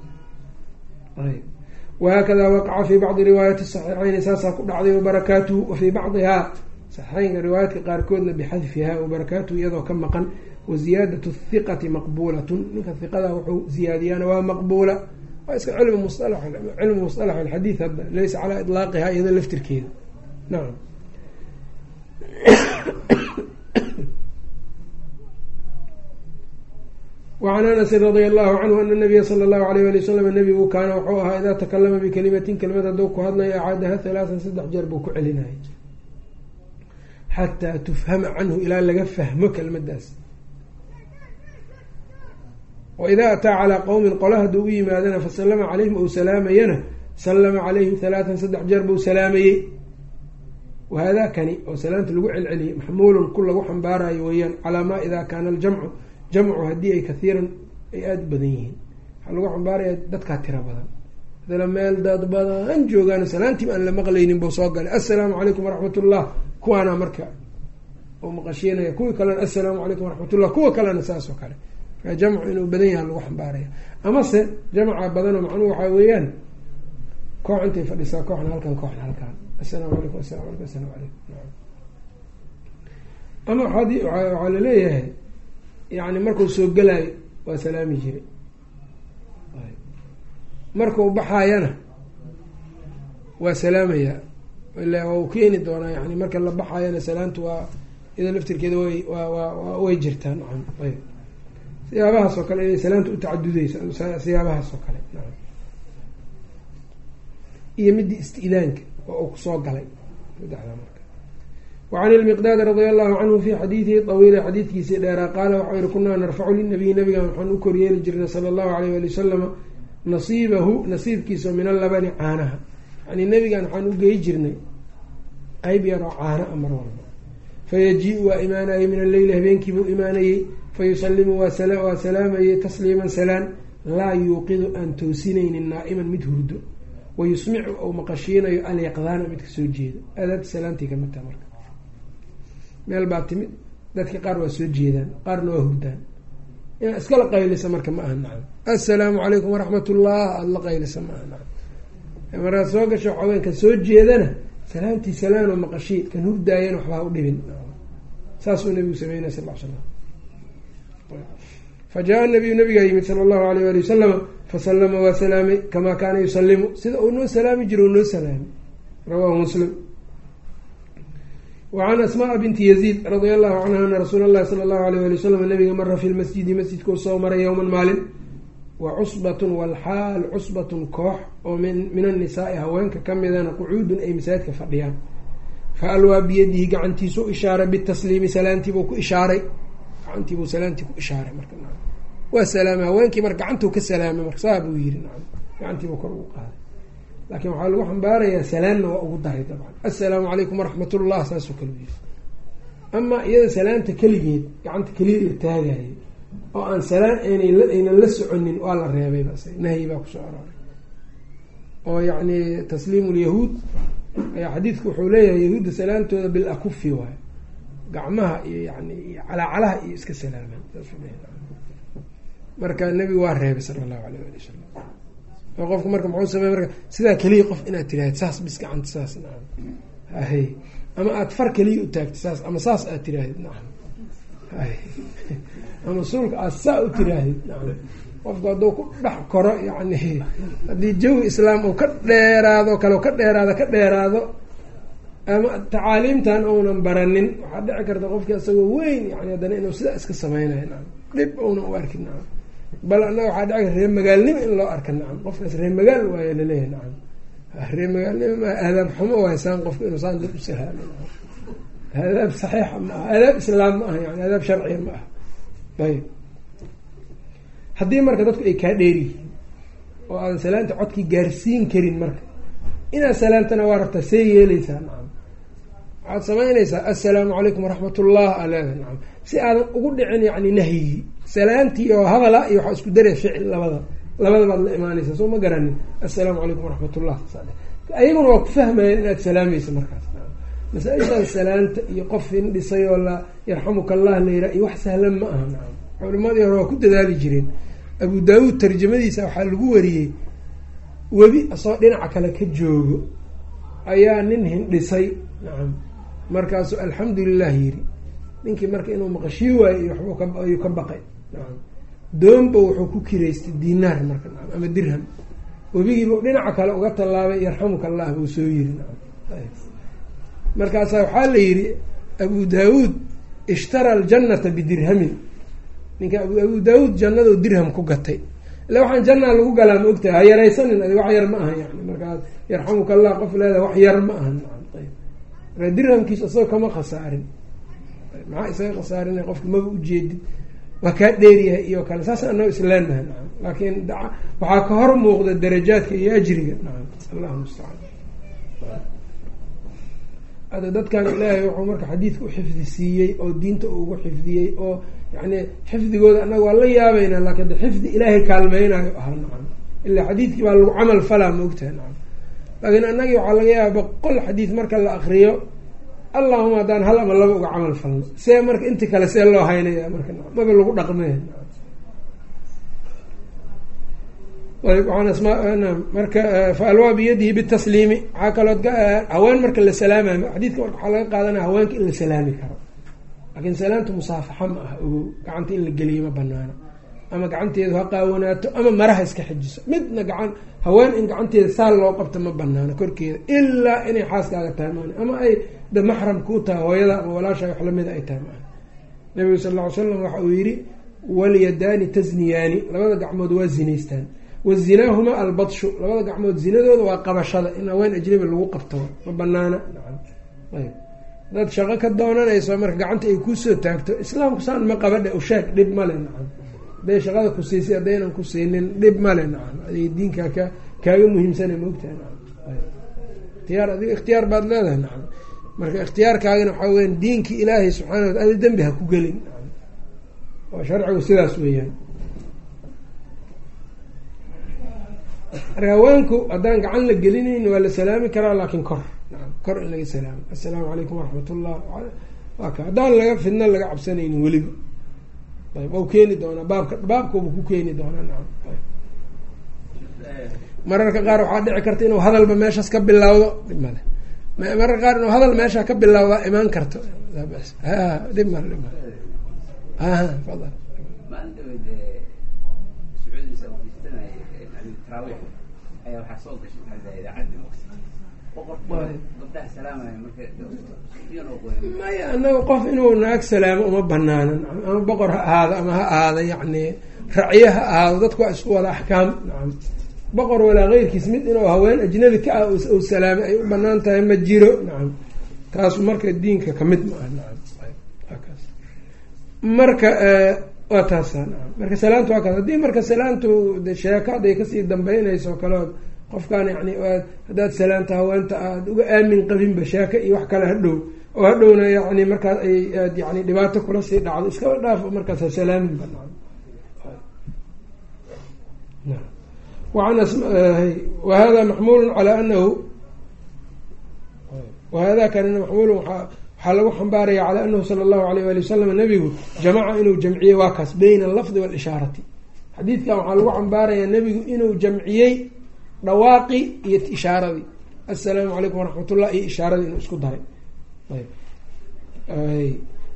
wahaakada waqaca fi bacdi riwaayati saxiixayni saasaa ku dhacday wabarakaatuhu wa fii bacdihaa saxiixeynka riwaayaadka qaarkoodna bixadfiha wabarakaatuhu iyadoo ka maqan waziyaadatu hiqati maqbuulatun ninka hiqada wuxuu ziyaadiyaana waa maqbuula waa iska cilmu musala cilmu musalax alxadiid hadda laysa calaa ilaaqiha iyada laftirkeeda nacam wacan anasin radia allahu canhu ana nabiya sala allahu alayh ali wasalam nabigu kaana wuxuu ahaa idaa takalama bikalimatin kelimad hadduu ku hadlayo acaadaha halaatan saddex jeer buu ku celinayay xataa tufhama canhu ilaa laga fahmo kelmadaas wa idaa ataa calaa qowmin qola hadduu u yimaadana fasalama calayhim ou salaamayana sallama calayhim halaatan saddex jeer buu salaamayey wahadaa kani oo salaamta lagu celceliyay maxmuulun ku lagu xambaarayo weeyaan calaa maa idaa kaana aljamcu jamcu haddii ay kathiiran ay aada u badan yihiin. Waxaa lagu xambaaraya dadkaa tiro badan. Hadana meel dad badan joogaan salaantiib aan la maqlaynin buu soo galay. Assalaamu calaykum waraxmat ullah kuwaana marka oo maqashiinaya kuwii kalena assalaamu calaykum waraxmatullah kuwa kalena saas oo kale. Marka jamcu inuu badan yaha lagu xambaaraya amase jamca badanoo macnuhu waxaa weeyaan koox intay fadhisaa kooxna halkan kooxna halkan. Assalaamu calaykum asalamu alaykum asalamu calaykum. Ama waxaa la leeyahay yani markuu soo gelaayo waa salaami jiray. Markuu baxaayana waa salaamayaa ila waa u keeni doonaa yani marka la baxaayana salaamtu waa iyada laftirkeeda waa way jirtaa nacam ayb siyaabahaas oo kale inay salaamta u tacadudeysa siyaabahaas oo kale nacam. Iyo midii isti'daanka oo uu ku soo galay saddexdaa marka wacan ilmiqdaad radia allahu canhu fi xadiidihi tawiili xadiidkiisii dheeraa qaala waxau yihi kunaa narfacu linabiyi nabigan waxaan u koryeeli jirnay sala allahu alayh ali wasalama nasiibahu nasiibkiisa min allabani caanaha yani nebigan waxaan u gey jirnay qeyb yaroo caana a mar walba fayaji-u waa imaanayey min alleyli habeenkiibuu imaanayey fayusalimu waa salaamayey tasliiman salaan laa yuuqidu aan toosinaynin naa'iman mid hurdo wayusmicu ou maqashiinayo alyaqdaana midka soo jeeda aadaabta salaamtii ka mid taha marka meel baa timid dadka qaar waa soo jeedaan qaarna waa hurdaan iskala qaylisa marka ma aha nacam. Assalaamu calaykum waraxmat ullah aada la qaylisa ma aha nacam. Markaad soo gasho haweenka soo jeedana salaamtii salaanoo maqashii kan hurdaayana waxbaa u dhibin saasuu nabigu sameynaya sal l slam fa jaa nabiyu nabigaa yimid sala allahu alayh ali wasalama fasalama waa salaamay kamaa kaana yusalimu sida uu noo salaami jiro u noo salaamay rawahu muslim wacan asmaa binti yaziid radia allahu canha ana rasuula allahi sala allahu alayh ali wasalam nabiga mara fi lmasjidi masjidkuu soo maray yowman maalin wa cusbatun walxaal cusbatun koox oo min annisaai haweenka ka midana qucuudun ay masaajidka fadhiyaan. Fa alwaa biyadihi gacantiisu u ishaaray bitasliimi salaantiibuu ku ishaaray. Gacantiibuu salaantii ku ishaaray marka waa salaamay haweenkii marka gacantuu ka salaamay marka saa buu yiri gacantiibuu kor ugu qaaday laakiin waxaa lagu xambaarayaa salaanna waa ugu daray dabcan. Assalaamu calaykum waraxmat ullah saasoo kale u yiri ama iyada salaanta keligeed gacanta keliya la taagayay oo aan salaan aynan la soconin waa la reebay bas nahyi baa ku soo arooray. Oo yacni tasliimu lyahuud ayaa xadiidku wuxuu leeyahay yahuudda salaantooda bil akufi waayo gacmaha iyo yani calaacalaha iyo iska salaamaan marka nebigu waa reebay sala allahu alayh ali wasalam qofku marka muxuu samey marka sidaa keliya qof inaad tiraahid saas bis gacanta saas nacam hahe ama aada far keliya u taagtid saas ama saas aad tiraahid nacam hahe ama suulka aad saa u tiraahid nacam. Qofku hadduu ku dhex koro yani haddii jawi islaam uu ka dheeraado kale ka dheeraado ka dheeraado ama tacaaliimtan uunan baranin waxaa dhici karta qofki isagoo weyn yani haddana inuu sidaa iska sameynayo nacam. Dhib uunan u arkin nacam bal annaga waxaa karta reer magaalnimo in loo arka nacam qofkaas reer magaal waayo la leeyahay nacam reer magaalnimo ma aadaab xumo waay saan qofka inuu saan dad u sahaalo aadaab saxiixa ma aha. Aadaab islaam ma aha yani aadaab sharciya ma aha. Ayb haddii marka dadku ay kaa dheeryihiin oo aadan salaanta codkii gaarsiin karin marka inaad salaantana waa rabtaa see yeeleysaa nacam waxaad samaynaysaa assalaamu calaykum waraxmat ullah aa leedahay nacam si aadan ugu dhicin yani nahyigii salaantii oo hadala iyo waxaa isku daraya ficil labada labada baad la imaanaysaa soo ma garanin. Assalaamu calaykum waraxmat ayaguna waa ku fahmayeen inaad salaamaysa markaas. Masaa-ishaan salaanta iyo qof in dhisay oo la yarxamuka allah la yiraa iyo wax sahlan ma aha. Culimadii hore waa ku dadaali jireen. Abu daawuud tarjamadiisa waxaa lagu wariyey webi asagoo dhinaca kale ka joogo ayaa nin hindhisay nacam markaasuu alxamdulilah yiri ninkii marka inuu maqashii waayo iyo waxbuu ayuu ka baqay doonba wuxuu ku kiraystay dinaar marka ama dirham. Webigiibuu dhinaca kale uga tallaabay yarxamuka allah buu soo yiri. Markaasaa waxaa la yidhi abu daawuud ishtara aljannata bidirhamin. Ninka abu daawuud jannado dirham ku gatay. Illa waxaan jannaa lagu galaa ma ogtahay ha yaraysanin adi wax yar ma aha yani. Markaas yarxamuka allah qof leedaha wax yar ma aha. Dirhamkiis isagoo kama khasaarin. Maxaa isaga khasaarin qofka maba ujeedid waa kaa dheeryahay iyo kale. Saas anoo isleenahay nacam laakiin waxaa ka hor muuqda darajaadka iyo ajriga. Nacam allahu mustacaan hadda dadkan ilaahay wuxuu marka xadiidka u xifdi siiyey oo diinta ugu xifdiyey oo yani xifdigooda annaga waa la yaabeynaa laakiin de xifdi ilaahay kaalmeynayo ahaa nacam ilaa xadiidkii baa lagu camal falaa ma ogtahay nacam laakiin annagii waxaa laga yaaba boqol xadiid marka la akriyo allahuma haddaan hal ama laba uga camal falno see marka inti kale see loo haynaya marka maba lagu waan asmaa marka fa alwaa biyadihi bitasliimi. Waxaa kaloo haween marka la salaamayo. Xadiidka marka waxaa laga qaadanaya haweenka in la salaami karo. Laakiin salaamta musaafaxa ma ah ogow gacanta in la geliyo ma banaano ama gacanteedu ha qaawanaato ama maraha iska xijiso midna gacan haween in gacanteeda saal loo qabto ma banaano korkeeda. Ilaa inay xaaskaaga tahay ama ay de maxram kuu tahay hooyada ama walaasha wax lamida ay tahay maan nabigu sal ly slam waxa uu yidhi walyadaani tasniyaani. Labada gacmood waa zinaystaan. Wazinaahumaa albadshu labada gacmood zinadooda waa qabashada. In haween ajnabi lagu qabto. Ma banaana ayb. Dad shaqo ka doonanayso marka gacanta ay kuusoo taagto islaamku saan ma qabadhe? Usheeg dhib male nacam. Hadday shaqada ku siisay haddaynan ku siinin dhib male nacam. Aday diinkaa ka kaaga muhiimsana maogtahay nacam. Ikhtiyaar adiga ikhtiyaar baad leedahay nacam marka ikhtiyaarkaagana waxaa weyan diinkii ilaahay subxana wata adi dembi ha ku gelin. Oo sharcigu sidaas weeyaan. Haweenku haddaan gacan la gelinayn waa la salaami karaa laakiin kor. Kor in laga salaamo. Assalaamu calaykum waraxmat ullah waa ka haddaan laga fidna laga cabsanaynin weliba. Ayb ou keeni doonaa baabka baabkauba ku keeni doonaa nacam mararka qaar waxaa dhici karta inuu hadalba meeshaas ka bilawdo male mararka qaar inuu hadal meesha ka bilawdaa imaan karto. Dhib male dhib maqsi maya anaga qof inuu naag salaamo uma banaano ama boqor ha ahaado ama ha ahaado yacni racyo ha ahaado dadku waa isku wada axkaam boqor walaa keyrkiis mid inuu haween ajnabi ka ah ou salaamay ay u bannaan tahay ma jiro. Nacam taasu marka diinka ka mid ma ah nacam marka waa taasa. Nacam marka salaantu waa kaas. Haddii marka salaantu sheeko hadday ka sii dambeynayso o kale qofkaan yani haddaad salaanta haweenta aad uga aamin qabinba sheeko iyo wax kale hadhow oo hadhowna yani markaas ay aad yani dhibaato kula sii dhacdo iskaba dhaaf markaas ha salaaminba nacam wahada maxmuulu calaa anahu wahada kanina maxmuulu waxaa lagu xambaaraya calaa anahu sala allahu alayh wali wasalam nabigu jamaca inuu jamciyey waa kaas bayna allafdi waalishaarati xadiidkan waxaa lagu xambaarayaa nebigu inuu jamciyey dhawaaqi iyo ishaaradii assalaamu calaykum waraxmat ullah iyo ishaaradii inuu isku daray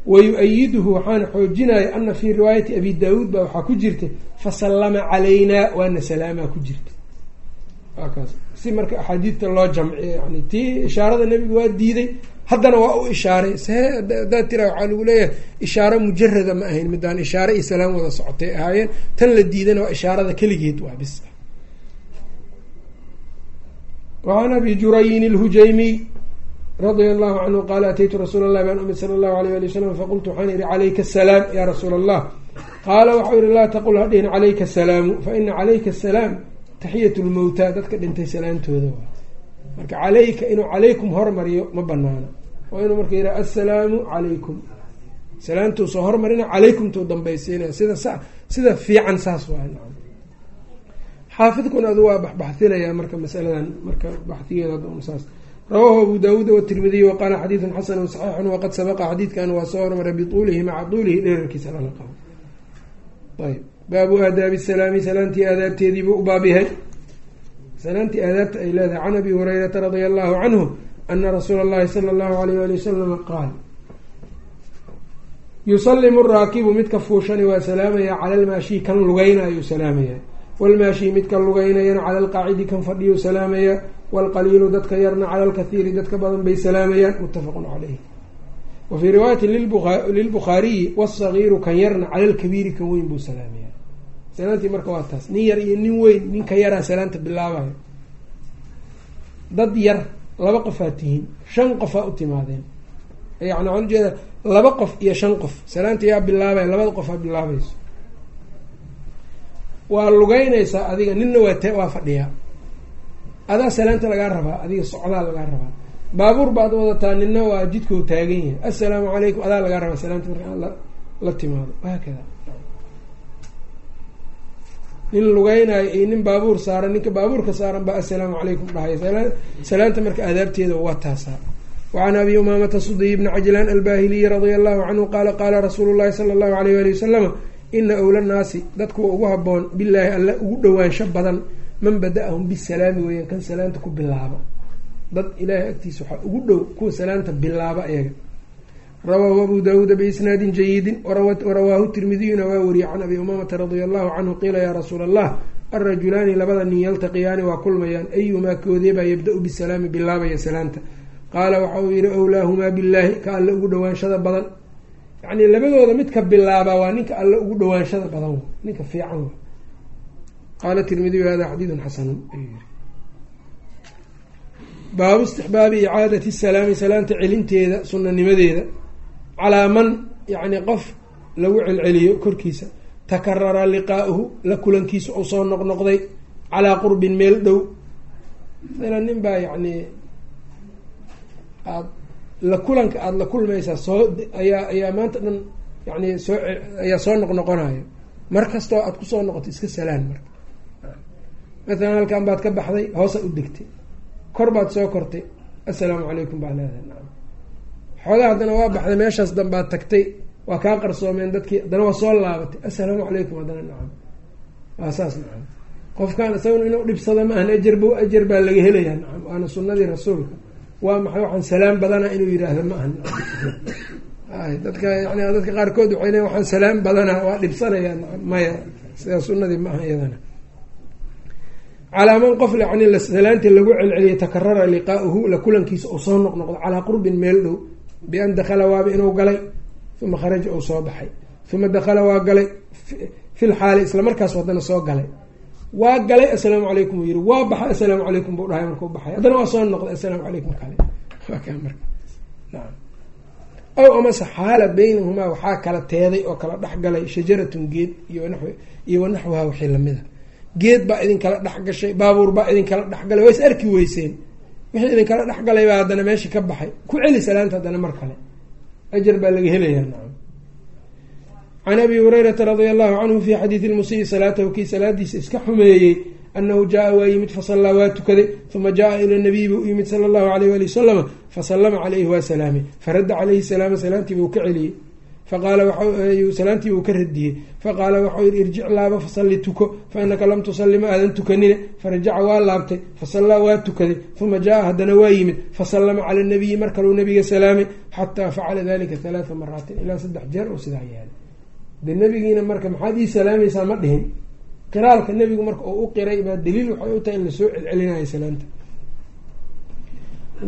wayu-ayiduhu waxaana xoojinaya ana fii riwaayati abi daawuud baa waxaa ku jirta fasallama calaynaa waana salaamaa ku jirta kaas si marka axaadiidta loo jamciyo yani tii ishaarada nebigu waa diiday haddana waa u ishaaray see haddaad tira waxaa lagu leeyahay ishaaro mujarada ma ahayn midaan ishaare iyo salaam wada socotay ahaayeen tan la diidana waa ishaarada keligeed waa bis wacan abi jurayin ilhujaymiy radia allahu canhu qaala ataytu rasuula allahi baan umid sala allahu alayh ali wasalam faqultu waxaan ihi calayka asalaam ya rasuula allah qaala waxau yihi laa taqul hadhihin calayka asalaamu fa ina calayka asalaam taxiyat lmowta dadka dhintay salaamtooda marka calayka inuu calaykum hormariyo ma banaano waa inuu marka yidhaha assalaamu calaykum salaamtuu soo hormarina calaykumtuu dambaysiinaya sida sa sida fiican saas nacam xaafidkuna adu waa baxbaxinayaa marka masaladan marka baxigeeda saas rawahu abu daawuud watirmidiy waqaala xadiidun xasanu saxiixun waqad sabaqa xadiidkan waa soo hormaray bituulihi maca tuulihi dherarkiisa lala qabo ayb baabu aadaabi salaami salaantii aadaabteediibuu u baab yahay. Salaantii aadaabta ay leedahay. Can abi hurayrata radia allahu canhu ana rasuula allahi sala allahu alayh ali wasalama qaal yusalimu raakibu midka fuushani waa salaamaya cala almaashii kan lugeynayuu salaamaya. Walmaashii midka lugeynayana cala alqaacidi kan fadhiyuu salaamaya waalqaliilu dadka yarna cala alkathiiri dadka badan bay salaamayaan muttafaqun caleyh wa fii riwaayati lilbukhaariyi wasagiiru kan yarna cala alkabiiri kan weyn buu salaamaya salaantii marka waa taas nin yar iyo nin weyn ninka yaraa salaanta bilaabayo dad yar laba qofaa tihiin shan qofaa u timaadeen yani waxaan ujeeda laba qof iyo shan qof salaanta yaa bilaabaya labada qofaa bilaabayso waa lugeynaysaa adiga ninna waa t waa fadhiyaa adaa salaanta lagaa rabaa adiga socdaa lagaa rabaa. Baabuur baad wadataa nina waa jidkoo taagan yahay. Assalaamu calaykum adaa lagaa rabaa salaanta marka la timaado. Wahaakada nin lugeynayo iyo nin baabuur saaran ninka baabuurka saaran baa assalaamu calaykum dhahaya salaanta marka aadaabteeda waa taasaa. Wacan abi umaamata sudiy bni cajlaan albahiliyi radia allahu canhu qaala qaala rasuulu llahi sala allahu alayh ali wasalama ina owla naasi dadkuwa ugu haboon bilaahi alla ugu dhowaansho badan man bada-ahum bisalaami weeyaan kan salaanta ku bilaaba. Dad ilaahay agtiisa waxaa ugu dhow kuwa salaanta bilaaba ayaga rawaahu abu daawuuda biisnaadin jayidin warawaahu tirmidiyuna waa wariyey can abi umaamata radia allahu canhu qiila yaa rasuula allah alrajulaani labada nin yaltaqiyaani waa kulmayaan ayumaa koodeebaa yabda-u bisalaami bilaabaya salaanta. Qaala waxa uu yihi owlaahumaa billaahi ka alle ugu dhawaanshada badan. Yacni labadooda midka bilaabaa waa ninka alle ugu dhawaanshada badan ninka fiican qaala tirmidiyu hada ayuu yiri baabu istixbaabi icaadati salaami salaanta celinteeda sunanimadeeda calaa man yacni qof lagu celceliyo korkiisa takarara liqaa'uhu la kulankiisa uu soo noqnoqday calaa qurbin meel dhow masalan nin baa yacni aad la kulanka aada la kulmaysaa soo ayaa ayaa maanta dhan yani soo ayaa soo noqnoqonayo mar kastoo aada ku soo noqoto iska salaan marka mathalan halkan baad ka baxday hoosa u degtay kor baad soo kortay. Assalaamu calaykum baa leedahay nacam xoogaa haddana waa baxday meeshaas danbaad tagtay. Waa kaa qarsoomeen dadkii haddana waa soo laabatay assalaamu calaykum haddana nacam waa saas nacam qofkan isaguna inuu dhibsado maahan ajarb ajar baa laga helayaa nacam waana sunadii rasuulka. Waa maxay waxaan salaam badana inuu yidhaahdo ma ahan ay dadka yani dadka qaarkood waxay leeyn waxaan salaam badanaa waa dhibsanayaan maya. Sidaa sunadii ma aha iyadana calaa man qof yani salaanti lagu celceliya takarara liqaauhu la kulankiisa uu soo noqnoqdo calaa qurbin meel dhow bian dakhala waaba inuu galay uma kharaja uu soo baxay uma dakhala waa galay fil xaali isla markaas haddana soo galay waa galay assalaamu calaykum uu yihi waa baxay assalaamu calaykum buu dhahay markuu baxay haddana waa soo noqday assalaamu calaykum kale aw amase xaala baynahumaa waxaa kala teeday oo kala dhexgalay shajaratun geed iyo wanaxwaha wixii lamida geed baa idinkala dhexgashay baabuur baa idinkala dhexgalay waa is arki weyseen. Wixii idinkala dhexgalay baa haddana meesha ka baxay. Ku celi salaanta haddana mar kale. Ajar baa laga helayaa nacam can abi hurayrata radia allahu canhu fi xadiidi lmusii salaatahu kii salaadiisa iska xumeeyey anahu jaa waa yimid fasallaa waa tukaday uma jaa ila nabiyi buu yimid sala allahu alayh ali wasalama fasalama caleyhi waa salaamay faradda caleyhi salaama salaantiibuu ka celiyey faqaala salaantii buu ka radiyey faqaala waxau yihi irjic laaba fasalli tuko fa inaka lam tusalli ma aadan tukanine farajaca waa laabtay fasallaa waa tukaday uma jaa haddana waa yimid fasallama cala nabiyi mar kaleu nabiga salaamay xataa facala dalika halaata maraatin ilaa saddex jeer oo sidaa yeelay de nabigiina marka maxaad ii salaamaysaa ma dhihin qiraalka nebigu marka uu u qiray baa daliil waxay u tahay in la soo celcelinayo salaanta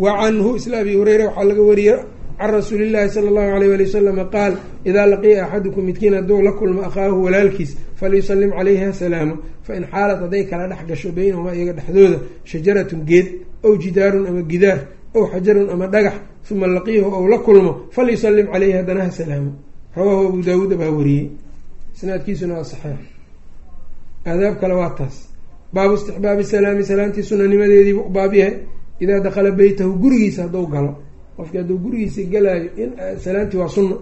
wa canhu isla abi hureyra waxaa laga wariyey can rasuuli llahi sala allahu alayh ali wasalama qaal idaa laqiya axadukum midkiin hadduu la kulmo akhaahu walaalkiis falyusalim calayhi asalaamo fain xaalat hadday kala dhex gasho beynahumaa iyaga dhexdooda shajaratun geed ow jidaarun ama gidaar ow xajarun ama dhagax uma laqiyahu ou la kulmo falyusalim caleyhi haddana ha salaamo rawaahu abu daawuud baa wariyey isnaadkiisuna waa saxiix aadaab kale waa taas baabu istixbaabi salaami salaantii sunanimadeediibu baab yahay idaa dakala beytahu gurigiisa hadduu galo qofki hadduu gurigiisa galaayo in salaantii waa sunna.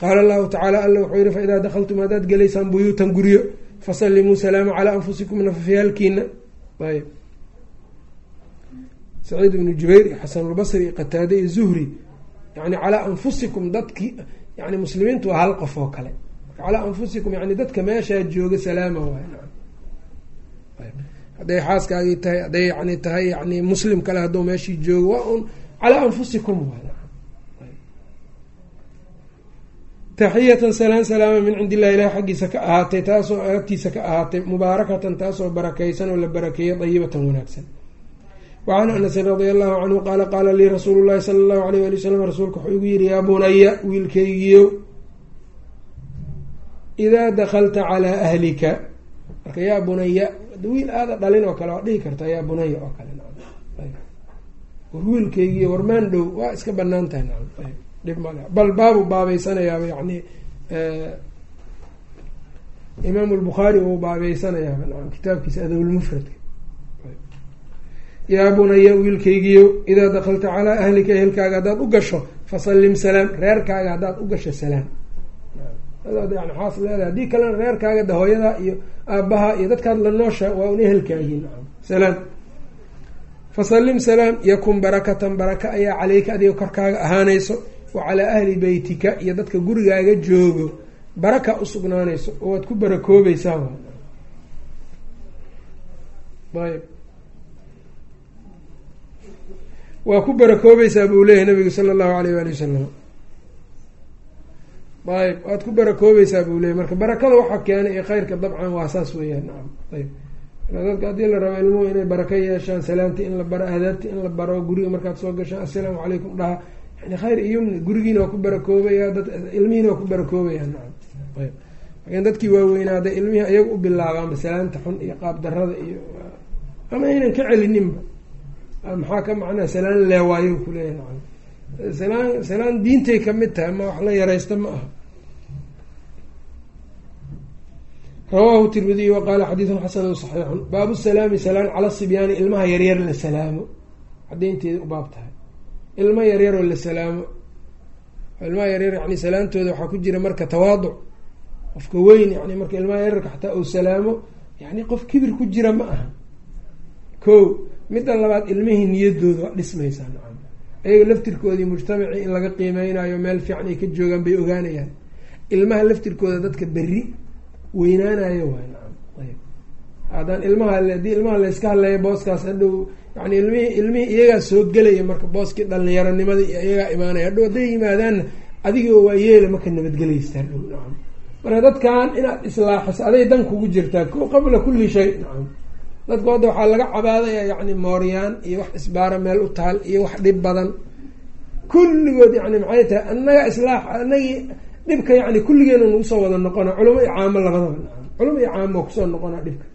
Qaala allahu tacaala alla wuxuu yihi faidaa dakhaltum haddaad gelaysaan buyuutan guryo fasallimuu salaama calaa anfusikum nafafyaalkiina ayb saciid ibnu jubayr iyo xasanulbasri iyo qataade iyo zuhri yani calaa anfusikum dadki yani muslimiintu waa hal qof oo kale. Calaa anfusikum yani dadka meeshaa jooga salaama waay hadday xaaskaagii tahay hadday yani tahay yani muslim kale hadduu meeshii joogo waa un calaa anfusikum taxiyatan salaan salaama min cindi illahi ilahi xaggiisa ka ahaatay taasoo agtiisa ka ahaatay mubaarakatan taasoo barakaysan oo la barakeeyey dayibatan wanaagsan. Wacan anasin radia allahu canhu qaala qaala lii rasuulu llahi sala allahu alayh ali wasalam rasuulka wuxuu igu yihi yaa bunaya wiilkaygiyo idaa dakalta calaa ahlika. Marka yaa bunaya wiil aada dhalin oo kale waa dhihi kartaa yaa bunaya oo kale war wiilkaygiiyo warmaan dhow waa iska bannaan tahay dhib male bal baabu baabeysanayaaba yani imaamu lbukhaari uu baabeysanayaaba nacam kitaabkiisa adowlmufradka yaa bunaya wiilkaygiyo idaa dakalta calaa ahlika ehelkaaga haddaad u gasho fasallim salaam. Reerkaaga haddaad u gasho salaam. Yani xaas leedahay. Haddii kalena reerkaaga da iyo aabbaha iyo dadkaad la noosha waa un ehelkaagii nacam salaam fasallim salaam yakun barakatan baraka ayaa caleyka adiga korkaaga ahaanayso wa calaa ahli beytika iyo dadka gurigaaga joogo baraka usugnaanayso oo waad ku barakoobaysaa. Ayb waa ku barakoobaysaa buu leeyahay nabigu sala allahu alayh waali wasalam ayb waad ku barakoobaysaa buu leeyahy marka barakada waxaa keenay iyo khayrka dabcan waa saas weeyaan. Nacam ayb dadka haddii la rabo ilmuhu inay baraka yeeshaan salaamti in la baro aadaabti in la baro guriga markaad soo gashaan assalaamu calaykum dhaha yani khayr iyo yumni gurigiina waa ku barakoobaya dad ilmihiina waa ku barakoobayaan nacam. Ayb laakiin dadkii waaweynaaday ilmihii ayaga u bilaabaanba salaanta xun iyo qaab darada iyo ama aynan ka celininba maxaa ka macnaa salaan leewaayo kuleeyahay nacam. Salaan salaan diintay ka mid tahay ma wax la yaraysta ma aha rawaahu tirmidiy wa qaala xadiidun xasanun saxiixun. Baabu salaami salaan cala sibyaani ilmaha yaryar la salaamo cadaynteeda u baab tahay. Ilmo yaryaroo la salaamo ilmaha yaryar yani salaantooda waxaa ku jira marka tawaaduc. Qofka weyn yani marka ilmaha yaryarka xataa uu salaamo yani qof kibir ku jira ma aha. Ko midda labaad ilmihii niyadooda waa dhismaysaa nacam. Ayaga laftirkoodii mujtamacii in laga qiimeynayo meel fiican ay ka joogaan bay ogaanayaan. Ilmaha laftirkooda dadka berri weynaanayo waay ayb haddaan ilmaha haddii ilmaha layska hadleeya booskaas hadhow yani ilmihii ilmihii iyagaa soo gelaya marka booskii dhalinyaronimada iyo iyagaa imaanaya hadhow hadday yimaadaanna adigoo waa yeela marka nabadgelaysta hadhow nacam. Marka dadkan inaad islaaxiso aday dan kugu jirtaa ko qabla kulli shay nacam. Dadku hadda waxaa laga cabaadaya yani mooryaan iyo wax isbaara meel u taal iyo wax dhib badan. Kulligood yani maxay tahay annaga islaax anagii dhibka yani kulligeena nagu soo wada noqona culamo iyo caamo labadaba. Culamo iyo caamo ku soo noqona dhibka.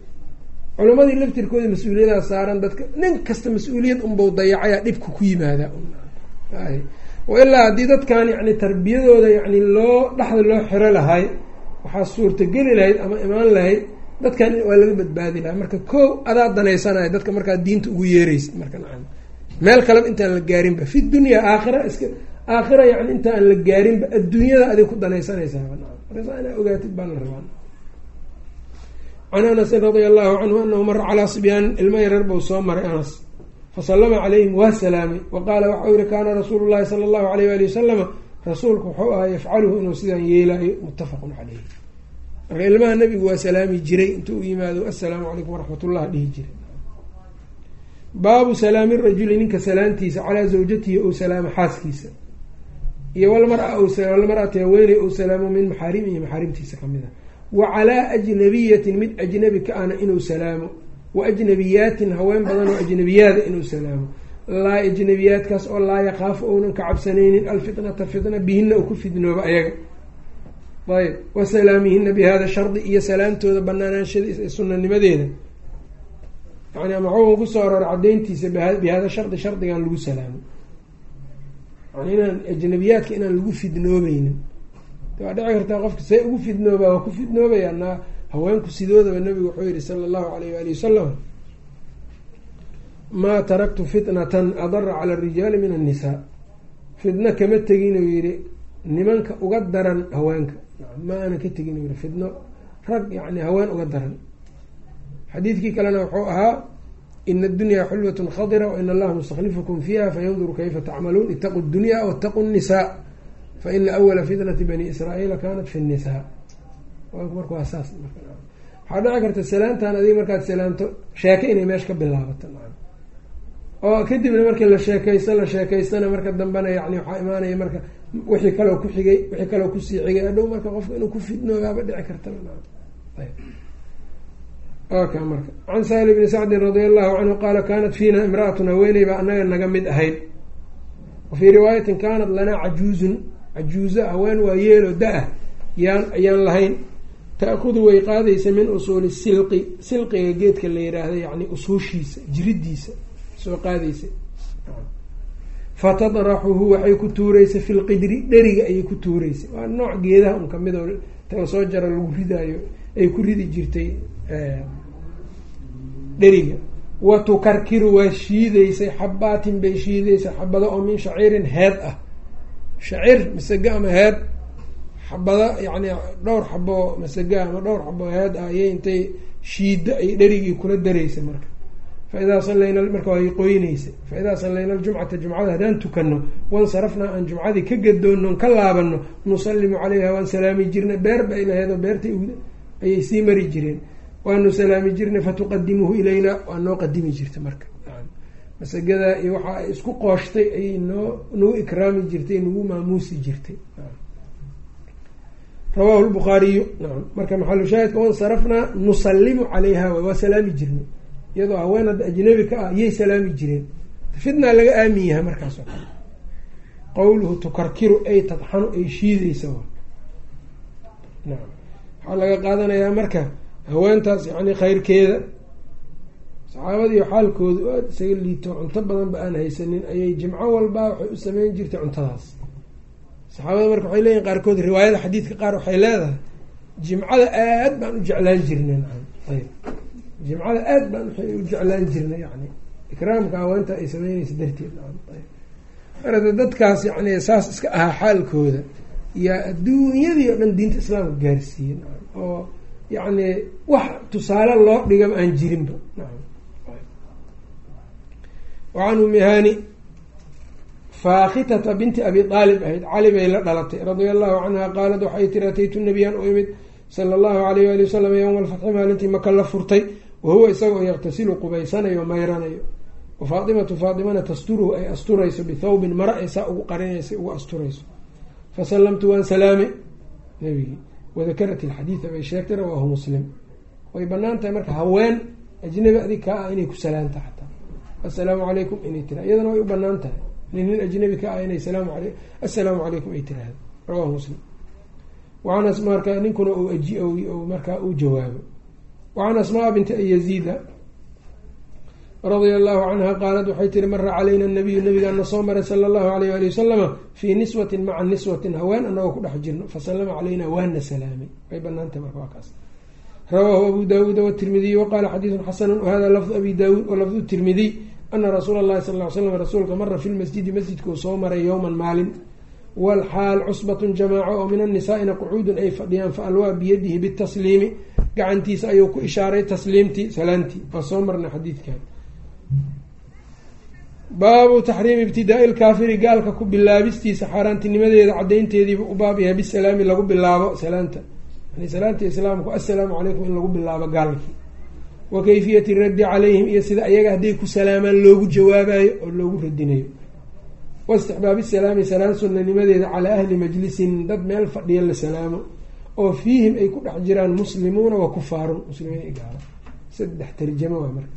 Culamadii laftirkooda mas'uuliyadaas saaran dadka nin kasta mas'uuliyad unbau dayacayaa dhibka ku yimaada. Ilaa haddii dadkan yani tarbiyadooda yani loo dhexda loo xiro lahay waxaa suurtageli lahayd ama imaan lahayd dadkan waa laga badbaadi lahay marka ko adaa danaysanaya dadka markaa diinta ugu yeereysa marka meel kaleba intaan la gaarinba. Fi dunya aakhira iska aakhira yani intaan la gaarinba adduunyada adig ku danaysanaysaa inaa ogaatid baa la rabaa. Can anasin radia allahu canhu anahu mara calaa sibyaanin ilmo yareer buu soo maray anas. Fasalama calayhim waa salaamay wa qaala waxau yihi kaana rasuulu llahi sala allahu alayh waali wasalama rasuulku wuxuu ahaa yafcaluhu inuu sidaan yeelaayo. Muttafaqun caleyh marka ilmaha nabigu waa salaami jiray intuu u yimaado assalaamu calaykum waraxmatullah dhihi jiray. Baabu salaami rajuli ninka salaantiisa calaa zawjatihi ou salaamo xaaskiisa iyo walmar'ati haweeney ou salaamo min maxaarimihi maxaarimtiisa ka mid a wa calaa ajnabiyatin mid ajnabi ka ana inuu salaamo wa ajnabiyaatin haween badan oo ajnabiyaada inuu salaamo laa ajnabiyaadkaas oo laa yakaafu ounan ka cabsanaynin alfitnata fitna bihina uu ku fidnooba ayaga. Ayb wa salaamihina bi hada shardi iyo salaamtooda banaanaanshada sunanimadeeda. Yani waxuu ku soo aroora caddeyntiisa bi hada shardi shardigan lagu salaamo inaan ajnabiyaadka inaan lagu fidnoobeynin waa dhici kartaa qofka see ugu fidnoobaa waa ku fidnoobaya haweenku sidoodaba nabigu wuxuu yihi sala allahu alayh waali wasalam maa taraktu fitnatan adara cala arijaali min annisaa. Fidno kama tegin uu yihi nimanka uga daran haweenka. Ma aanan ka tegin yihi fidno rag yani haween uga daran. Xadiidkii kalena wuxuu ahaa ina addunyaa xulwatun khadira wain allaha mustaklifukum fiiha fayanduru kayfa tacmaluun itaqu dunya wataqu nnisaa faina awala fitnati bani israa'iila kanat fi saas waxaa dhici karta salaantan adiga markaad salaanto sheeke inay meesha ka bilaabato oo kadibna markii la sheekaysto la sheekaystana marka dambena yani waxaa imaanaya marka wixii kaloo ku xigay wixii kaloo ku sii xigay adhow marka qofka inuu ku fidnoobaaba dhici karta oka marka. Can sahli bni sacdin radia allahu canhu qaala kanat fiina imraatun haweeney baa anaga naga mid ahayd. Wa fii riwaayatin kaanat lanaa cajuuzun cajuuza haween waa yeelo da'ah yaan ayaan lahayn. Ta-kudu way qaadaysa min usuuli silqi silqiga geedka la yiraahda yani usuushiisa jiridiisa soo qaadaysa. Fatadraxuhu waxay ku tuureysa fi lqidri dheriga ayay ku tuureysa waa nooc geedaha un ka mid oo talasoo jara lagu ridaayo ay ku ridi jirtay dheriga. Wa tukarkiru waa shiideysay xabaatin bay shiideysay xabado oo min shaciirin heed ah. Shacir masage ama heed xabada yani dhowr xabo masage ama dhowr xabo heed ah ayay intay shiiddo ay dherigii kula dareysa marka. Faidaa salayna marka waa qoyneysa faidaa sallayna aljumcata jumcada haddaan tukano wansarafnaa aan jumcadii ka gadoono ka laabano nusalimu caleyha waan salaami jirnay beer bay laheed oo beertay ayay sii mari jireen. Waanu salaami jirnay fatuqadimuhu ilayna waa noo qadimi jirtay marka. Masagada iyo waxa ay isku qooshtay ayay noo nagu ikraami jirtay nagu maamuusi jirtay. Rawahu lbukhaariyu naam. Marka maxalu shaahidka wansarafnaa nusalimu caleyha waa salaami jirnay. Iyadoo haween hadda ajnabi ka ah yay salaami jireen. Fitnaa laga aamin yahay markaas oo kale. Qawluhu tukarkiru ay tadxanu ay shiideysa naam waxaa laga qaadanayaa marka haweentaas yani khayrkeeda. Saxaabadiiyo xaalkooda aad isaga liito cunto badan ba aan haysanin ayay jimco walba waxay u sameyn jirtay cuntadaas. Saxaabada marka waxay leeyihiin qaarkood riwaayada xadiidka qaar waxay leedahay jimcada aad baan u jeclaan jirnay ayb jimcada aad baan u jeclaan jirnay yani ikraamka haweenta ay sameyneysa darteed marada dadkaas yani saas iska ahaa xaalkooda yaa adduunyadii oo dhan diinta islaamka gaarsiiyey oo yacni wax tusaale loo dhigaba aan jirinba. Wacan umi hani faakitata binti abi aalib ahayd cali bay la dhalatay. Radia allahu canha qaalat waxay tiri ataytu nabiyan u imid sala allahu alayh ali wasalam yowma alfatxi maalintii maka la furtay wahuwa isagoo yaqtasilu qubaysanayo mayranayo. Wa faatimatu faatimana tasturuhu ay asturayso bithawbin mara ay saa ugu qarinaysa ugu asturayso. Fasalamtu waan salaamay nabigii wadakarat ilxadiida bay sheegtay rawaahu muslim. Way bannaan tahay marka haween ajnabi adig kaa ah inay ku salaanta xataa assalaamu calaykum inay tira iyadana way u bannaan tahay nin ajnabi ka ah inay salaam al assalaamu calaykum ay tiraahdo rawahu muslim. Waan marka ninkuna markaa uu jawaabo. Wacan asmaa binti yaziida radia allahu canha qaalad waxay tiri mara calayna nabiyu nabigaana soo maray sala allahu alayh ali wasalama fii niswatin maca niswatin haween anagoo ku dhex jirno. Fasalama calayna waana salaamay. Way banaantah marka waa rawaahu abu daawuuda watirmidiy waqaala xadiidun xasanu wahada lafdu abi daawuud walafdu tirmidiy ana rasuula allahi sal ly slam rasuulka mara fi lmasjidi masjidka uu soo maray yowman maalin. Walxaal cusbatun jamaaco oo min annisaa'ina qucuudun ay fadhiyaan fa alwaa biyadihi bitasliimi. Gacantiisa ayuu ku ishaaray tasliimtii salaantii. Waa soo marna xadiidkan baabu taxriimi ibtidaai lkaafiri gaalka ku bilaabistiisa xaaraantinimadeeda cadaynteediiba u baab yahay bisalaami lagu bilaabo salaanta. Yani salaanta islaamku assalaamu calaykum in lagu bilaabo gaalkii. Wa kayfiyati raddi calayhim iyo sida ayaga hadday ku salaamaan loogu jawaabayo oo loogu radinayo waistixbaabi salaami salaan sunanimadeeda calaa ahli majlisin dad meel fadhiya la salaamo oo fiihim ay ku dhex jiraan muslimuuna wa kufaarun muslimiin gaalo saddex tarjamo waa marka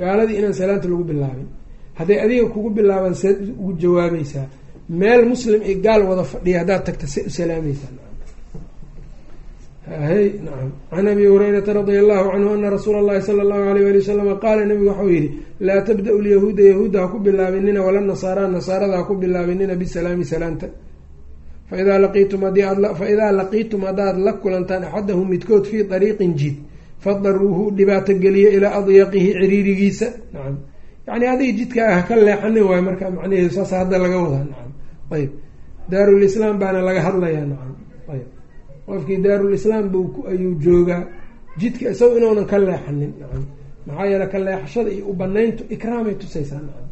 gaaladii inaan salaanta lagu bilaabin. Hadday adiga kugu bilaabaan seed ugu jawaabaysaa meel muslim iyo gaal wada fadhiya haddaad tagta se u salaamaysaa hay nacam. Can abi hurayrata radia allahu canhu ana rasuula allahi sala allahu alayh ali wasalama qaala nabigu waxau yihi laa tabda-u lyahuuda yahuudda ha ku bilaabinina wala nasaara nasaarada ha ku bilaabinina bisalaami salaanta. Faidaa laqiitum haddii aad faidaa laqiitum haddaad la kulantaan axadahum midkood fii dariiqin jid fadaruuhu dhibaato geliyo ilaa adyaqihi ciriirigiisa. Nacam yani jidka ah ka leexanin waayo marka macnaheedu saas hadda laga wadaa nacam ayb daarulislaam baana laga hadlayaa nacam ayb qofkii daarulislaam bu ayuu joogaa jidka isaga inuunan ka leexanin nacam maxaa yeele ka leexashada iyo u banayntu ikraamay tusaysaa nacam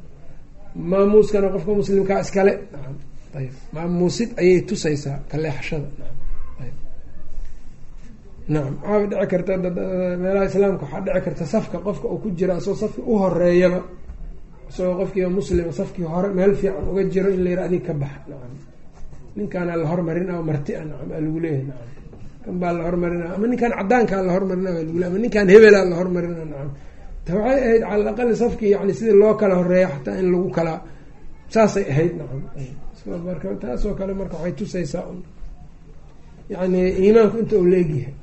maamuuskana qofka muslimkaa iskale nacam ayb maamuusid ayay tusaysaa ka leexashada nacam nacam waxaaba dhici karta meelaha islaamka waxaa dhici karta safka qofka uu ku jira asagoo safki u horeeyaba isagoo qofkiiba muslima safkii hore meel fiican uga jiro in la yira adig ka baxa. Nacam ninkaana la hormarin a marti a nacam aa lagu leeyahay nacam kan baa la hormarina ama ninkaan cadaankaa la hormarina baa lagu leey ama ninkaan hebelaa la hormarina nacam ta waxay ahayd cala aqali safkii yani sidii loo kala horreeya xataa in lagu kala saasay ahayd nacam marka taasoo kale marka waxay tusaysaa yani iimaanku inta uu leegyahay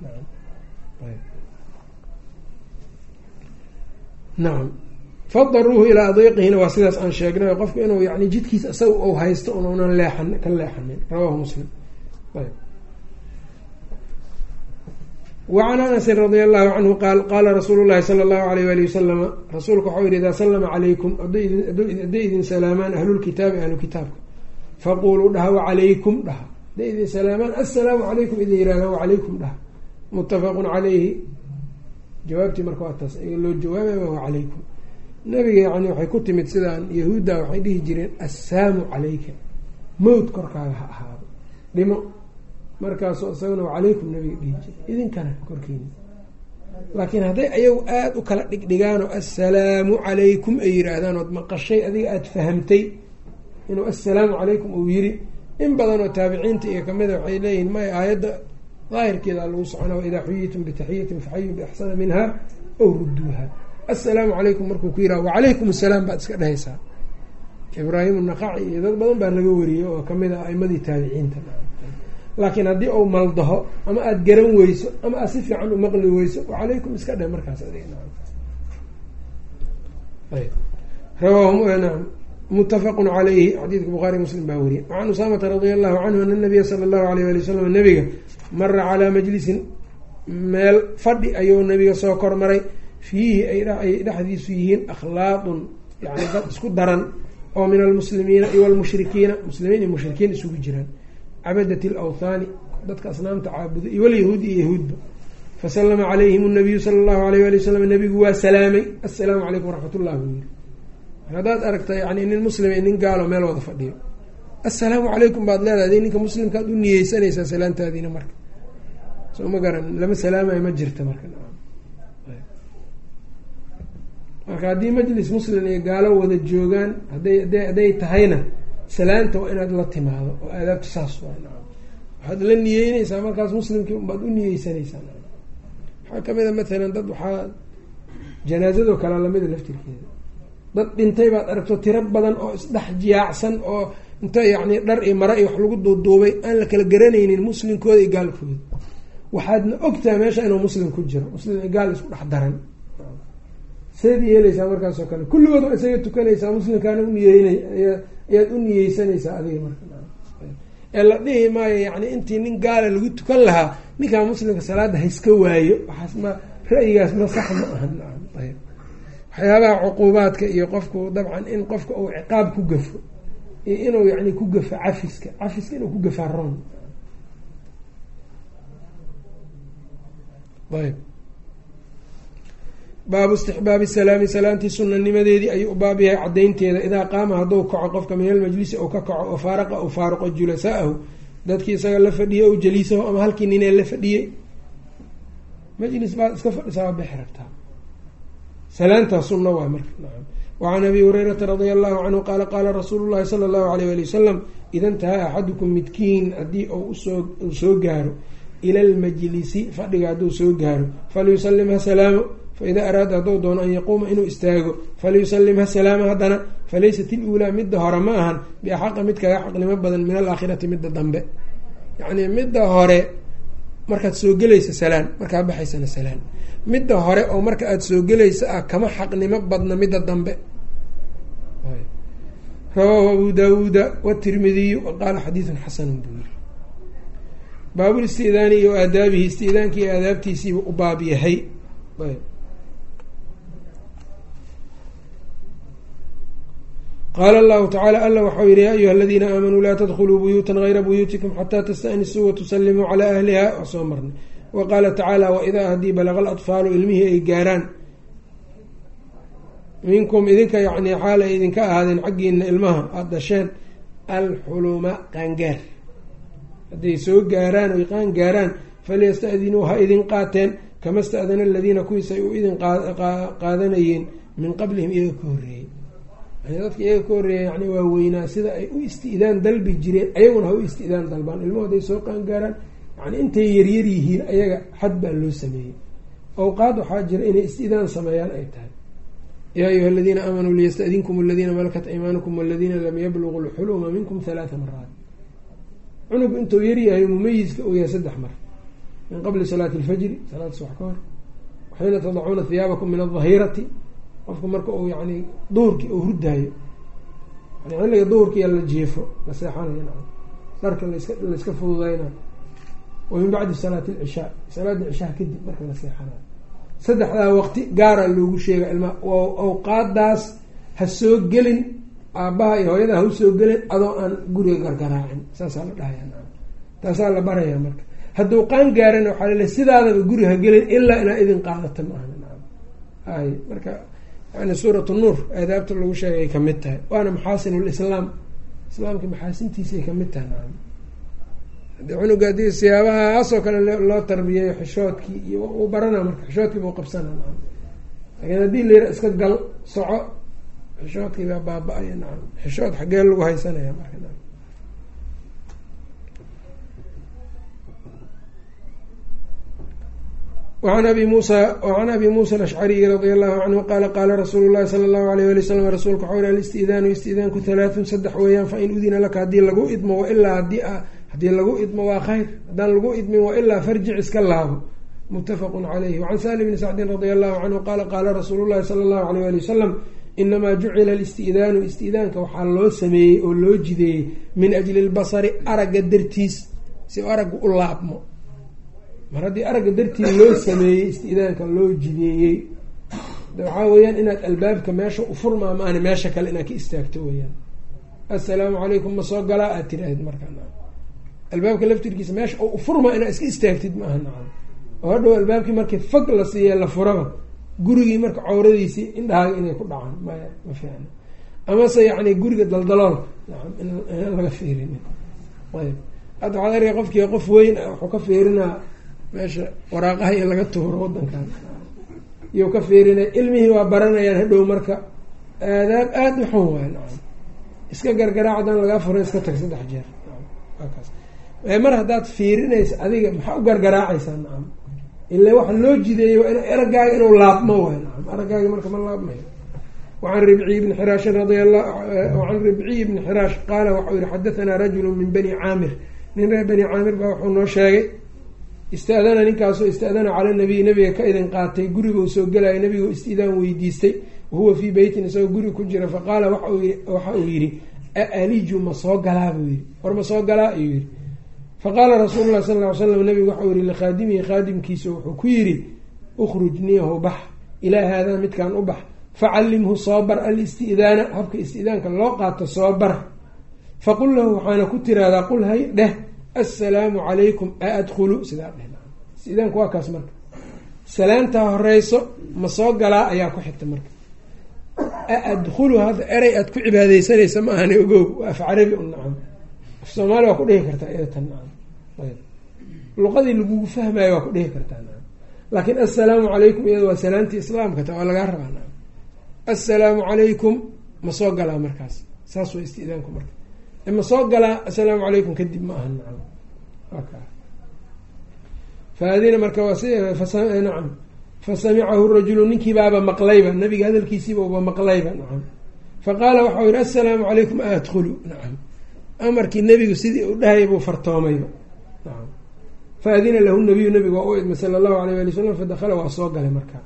nacam fadaruuhu ilaa adeyqihina waa sidaas aan sheegnay. Qofku inuu yani jidkiisa isaga u haysto ununan leexan ka leexanin. Rawahu muslim. Ayb. Wacan anasin radia allahu canhu qaal qaala rasuulu llahi sala allahu alayh wali wasalama rasuulka waxau yihi idaa salama calaykum hadday idin salaamaan ahlulkitaabi ahlu kitaabka. Faquluu dhaha wacalaykum dhaha hadday idin salaamaan assalaamu calaykum idin yirahdaan wacalaykum dhaha muttafaqun calayhi jawaabtii marka waa taas iga loo jawaabaya waa wacalaykum nabiga yani waxay ku timid sidaan yahuudda waxay dhihi jireen assaamu calayka mowt korkaaga ha ahaado dhimo markaasoo isagana wacalaykum nabiga dhihi jira idinkana korkiina laakiin hadday ayagu aada u kala dhigdhigaanoo assalaamu calaykum ay yiraahdaan ood maqashay adiga aada fahamtay inuu assalaamu calaykum uu yiri in badan oo taabiciinta iyo kamida waxay leeyihiin maya aayadda daahirkeeda lagu socona waidaa xuyitum bitaxiyatin faxayu biaxsana minha ow rudduuha. Assalaamu calaykum markuu ku yiraha wacalaykum assalaam baad iska dhehaysaa ibraahim naqaci iyo dad badan baa laga wariyey oo ka mid ah aimadii taabiciinta. Laakiin haddii uu maldaho ama aada garan weyso ama aad si fiican u maqli weyso wacalaykum iska dheh markaas adig mutafaqu calayhi xadiidka bukhaari muslim baa wariyay wacan usaamata radia allahu canhu ana nabiya sala allahu alayh ali wasalam nabiga mara calaa majlisin meel fadhi ayuu nabiga soo kormaray fiihi ay dhexdiisu yihiin akhlaaqun yani dad isku daran oo min almuslimiina iyo almushrikiina muslimiin iyo mushrikiin isugu jiraan. Cabadat alawthaani dadka asnaamta caabuda iyo walyahuudi iyo yahuudba. Fasalama calayhim nabiyu sala allahu alayh ali wasalam nabigu waa salaamay. Assalaamu calaykum waraxmat buu yiri haddaad aragta yani nin muslim iyo nin gaalo meel wada fadhiyo. Assalaamu calaykum baad leedahay ninka muslimkaad u niyeysanaysaa salaantaadiina marka. Soo ma garan lama salaamayo ma jirta marka. Marka haddii majlis muslim iyo gaalo wada joogaan haday ada hadday tahayna salaanta waa inaad la timaado oo aadaabta saas waa waxaad la niyeyneysaa markaas muslimkii unbaad u niyeysanaysaa. Waxaa ka mid a matalan dad waxaa janaazadoo kale lamida laftirkeeda dad dhintay baad aragto tiro badan oo isdhex jiyaacsan oo inta yacni dhar iyo mara iyo wax lagu duuduubay aan la kala garanaynin muslimkooda iyo gaalkooda waxaadna ogtahay meesha inuu muslim ku jiro muslim iyo gaal isku dhex daran. Seed yeelaysaa markaas oo kale. Kulligood waa isaga tukanaysaa muslimkaana uniyeynay ayaad u niyeysanaysaa adiga marka. Ee la dhihi maayo yani intii nin gaala lagu tukan lahaa ninkaa muslimka salaada hayska waayo waxaas ma ra-yigaas ma sax ma ahan. Ayb waxyaabaha cuquubaadka iyo qofku dabcan in qofka uu ciqaab ku gafo iyo inuu yani ku gafo cafiska cafiska inuu ku gafaa ron ayb. Baabu istixbaabi salaami salaamtii sunanimadeedii ayuu u baab yahay cadaynteeda idaa qaama hadduu kaco qofka min almajlisi ou ka kaco oo faaraqa u faaruqo julasaa'ahu dadkii isaga la fadhiyay o jaliisahu ama halkii ninee la fadhiyey? Majlis baad iska fadhisaa bixi rabtaa salaantaa sunna waa marka. Nacam wacan abi hurayrata radia allahu canhu qaala qaala rasuulu llahi sala allahu alayh ali wasalam ida intahaa axadukum midkiin haddii uu soo gaaro ila almajlisi fadhiga hadduu soo gaaro falyusalim ha salaamo faida araada hadduu doono an yaquuma inuu istaago falyusalim ha salaama haddana falaysat iluulaa midda hore ma ahan biaxaqa mid kaga xaqnimo badan min alaakhirati midda dambe. Yacnii midda hore markaad soo gelaysa salaan markaa baxaysana salaan. Midda hore oo marka aada soo gelaysa ah kama xaqnimo badna midda dambe. Rawaahu abu daawuuda watirmidiyu waqaala xadiidun xasanun buu yiri. Baabul istidaani iyo aadaabihi istidaankii iyo aadaabtiisiiba u baab yahay qaala allahu tacaala alla waxau yihi yaa ayuha aladiina aamanuu laa tadkuluu buyuutan gayra buyuutikum xataa tastanisuu watusalimuu calaa ahliha waa soo marnay wa qaala tacaala waidaa haddii balaqa alatfaalu ilmihii ay gaaraan minkum idinka yacni xaal ay idinka ahaadeen xaggiina ilmaha aada dhasheen alxuluma qaangaar hadday soo gaaraan oy qaan gaaraan falyastadinuu ha idin qaateen kama stadana aladiina kuwiis ay u idin qaadanayeen min qablihim iyaga ka horreeyey dadka iyaga ka horreeya yani waa weynaa sida ay u isti-daan dalbi jireen ayaguna ha u isti-daan dalbaan. Ilmahood ay soo qaan gaaraan yani intay yaryar yihiin ayaga xad baa loo sameeyey. Awqaad waxaa jira inay isti-daan sameeyaan ay tahay. Yaa ayuha aladiina aamanuu liyastadinkum aladiina malakat aymaanukum waladiina lam yabluguu lxuluma minkum halaata maraat cunug intuu yaryahay mumayiska uu yahay saddex mar. Min qabli salaati alfajri salaada subax ka hor. Waxiina tadacuuna hiyaabakum min aldahirati qofka marka uu yani duhurkii uu hurdaayo. Yani xilliga duhurkiiya la jiefo la seexanayo na dharka laska layska fududeynayo wa min bacdi salaati alcishaa salaada cishaha kadib marka la seexanayo. Saddexdaa waqti gaaraa loogu sheega ilmaa awqaadaas ha soo gelin aabbaha iyo hooyada ha u soo gelin adoo aan guriga gargaraacin. Saasaa la dhahaya taasaa la barayaa marka. Hadduu qaan gaarana waxaa lale sidaadaba guri ha gelin ilaa inaa idin qaadata ma aha nacam. Ay marka yani suuratu nuur aadaabta lagu sheegay ay ka mid tahay. Waana maxaasin lislaam. Islaamka maxaasintiisay ka mid tahay. Hadii cunuga haddii siyaabahaasoo kale loo tarbiyeeyo xishoodkii iyo uu baranaa marka xishoodkii buu qabsana laakiin haddii layra iska gal soco xishoodkii baa baaba-aya nacam xishood xaggee lagu haysanaya marka wacan abi muusa wacan abi muusa alashcariyi radia allahu canhu qaala qaala rasuulu llahi sala allahu alayh wali wsalam rasuulka waxau yihi alistidaanu istidaanku halaathun saddex weeyaan fa in udina laka haddii lagu idmo wailaa haddii lagu idmo waa khayr haddaan lagu idmin wailaa farjic iska laabo muttafaqun calayhi wacan sahli bni sacdin radia allahu canhu qaala qaala rasuulu llahi sala allahu alayh ali wasalam inamaa jucila alistidaanu istidaanka waxaa loo sameeyey oo loo jideeyey min ajli lbasari aragga dartiis si aragga u laabmo mar haddii aragga dartii loo sameeyey istidaanka loo jideeyey waxaa weeyaan inaad albaabka meesha ufurmaa maana meesha kale inaad ka istaagto weyaan assalaamu calaykum ma soo galaa? Aad tiraahid markaa albaabka laftirkiisa meesha oo ufurmaa inaad iska istaagtid maaha nacam oo hadhow albaabkii markii fag la siiye la furaba gurigii marka cawradiisii indhahaaga inay ku dhacaan. Maya ma fiicna. Amase yacni guriga daldaloolka in laga fiirinin. Ayb hadda waxaad argay qofkii qof weyn wuxuu ka fiirinaa meesha waraaqaha iyo laga tuuro wadankan iyou ka fiirinaya ilmihii waa baranayaan hadhow marka. Aadaab aada u xun waay. Nacam iska gargaraac haddaan lagaa furan iska tag saddex jeer. Kaas. Mar haddaad fiirinaysa adiga maxaa u gargaraacaysaa? Nacam ila waxa loo jideeyey waa in eragaaga inuu laabmo waay. Nacam eragaaga marka ma laabmayo wacan ribciy bni xiraashin radia la wacan ribciy bni xiraash qaala waxau yihi xadahanaa rajulu min bani caamir. Nin reer bani caamir baa wuxuu noo sheegay istadana ninkaasoo istadana cala nabiy nabiga ka idin qaatay guriguu soo gelaya nabigu istidaan weydiistay wahuwa fii beytin isagoo guri ku jira. Faqaala waxa uu yidhi aaliju ma soo galaa? buu yihi war ma soo galaa? ayuu yihi faqaala rasuulu lah sal ly slam nabigu waxau yihi likhaadimihi khaadimkiisa wuxuu ku yidhi ukhruj niyahu bax ilaa haadaa midkaan u bax facallimhu soo bar alisti'daana habka isti'daanka loo qaato soo bar faqul lahu waxaana ku tiraahdaa qul hay dheh assalaamu calaykum a adkhulu sidaa dheh istidaanku waa kaas marka. Salaantaa horeyso ma soo galaa ayaa ku xigta marka. A adkhulu hadda erey aada ku cibaadeysanaysa ma ahani ogow. Waa af carabi u nacam. Af soomaaliya waa ku dhihi kartaa iyatan nacam. Ayb. Luqadii lagugu fahmayo waa ku dhihi kartaa nacam. Laakiin assalaamu calaykum iyada waa salaantii islaamka ta waa lagaa rabaa nacam. Assalaamu calaykum ma soo galaa markaas. Saas waa istidaanku marka ma soo galaa assalaamu calaykum kadib ma aha nacam. Faadina marka waa si nacam. Fasamicahu rajulu ninkii baaba maqlayba nabiga hadalkiisiiba uba maqlayba nacam. Faqaala waxau yihi assalaamu calaykum adkhulu nacam. Amarkii nebigu sidii u dhahaya buu fartoomayba nacam. Faadina lahu nabiyu nabigu waa u idmay sala allahu alayh ali wasalam fadakhala waa soo galay markaa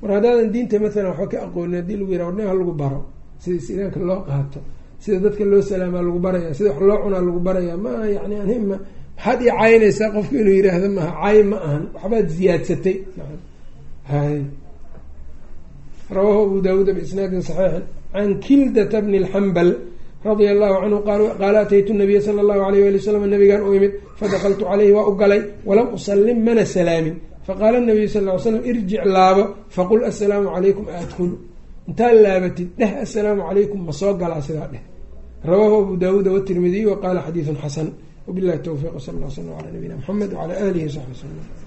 mar haddaadan diinta maalan waxba ka aqoonin haddii lagu yihah warniha lagu baro sida istidaanka loo qaato sida dadka loo salaamaa lagu baraya sida wax loo cunaa lagu baraya ma aha yani anhima maxaad ii caynaysaa qofku inuu yiraahdo maaha cay ma ahan waxbaad ziyaadsatay. Hay. Rawaahu abu daawuuda biisnaadin saxiixin can kildata bni lxambal radia allahu canhu qaala ataytu nabiya sala allahu alayh ali wasalam nabigaan u imid fadakaltu caleyhi waa u galay walam usalim mana salaamin. Faqaala nabiyu sal ly slam irjic laabo. Faqul assalaamu calaykum a adkhulu intaad laabatid dheh assalaamu calaykum ma soo galaa sidaa dheh rawaahu abu daawuuda watirmidiy wa qaala xadiidun xasan wabilahi towfiiq sal lla slam ala nabiyina mxamed wala alihi wsaxbi wslm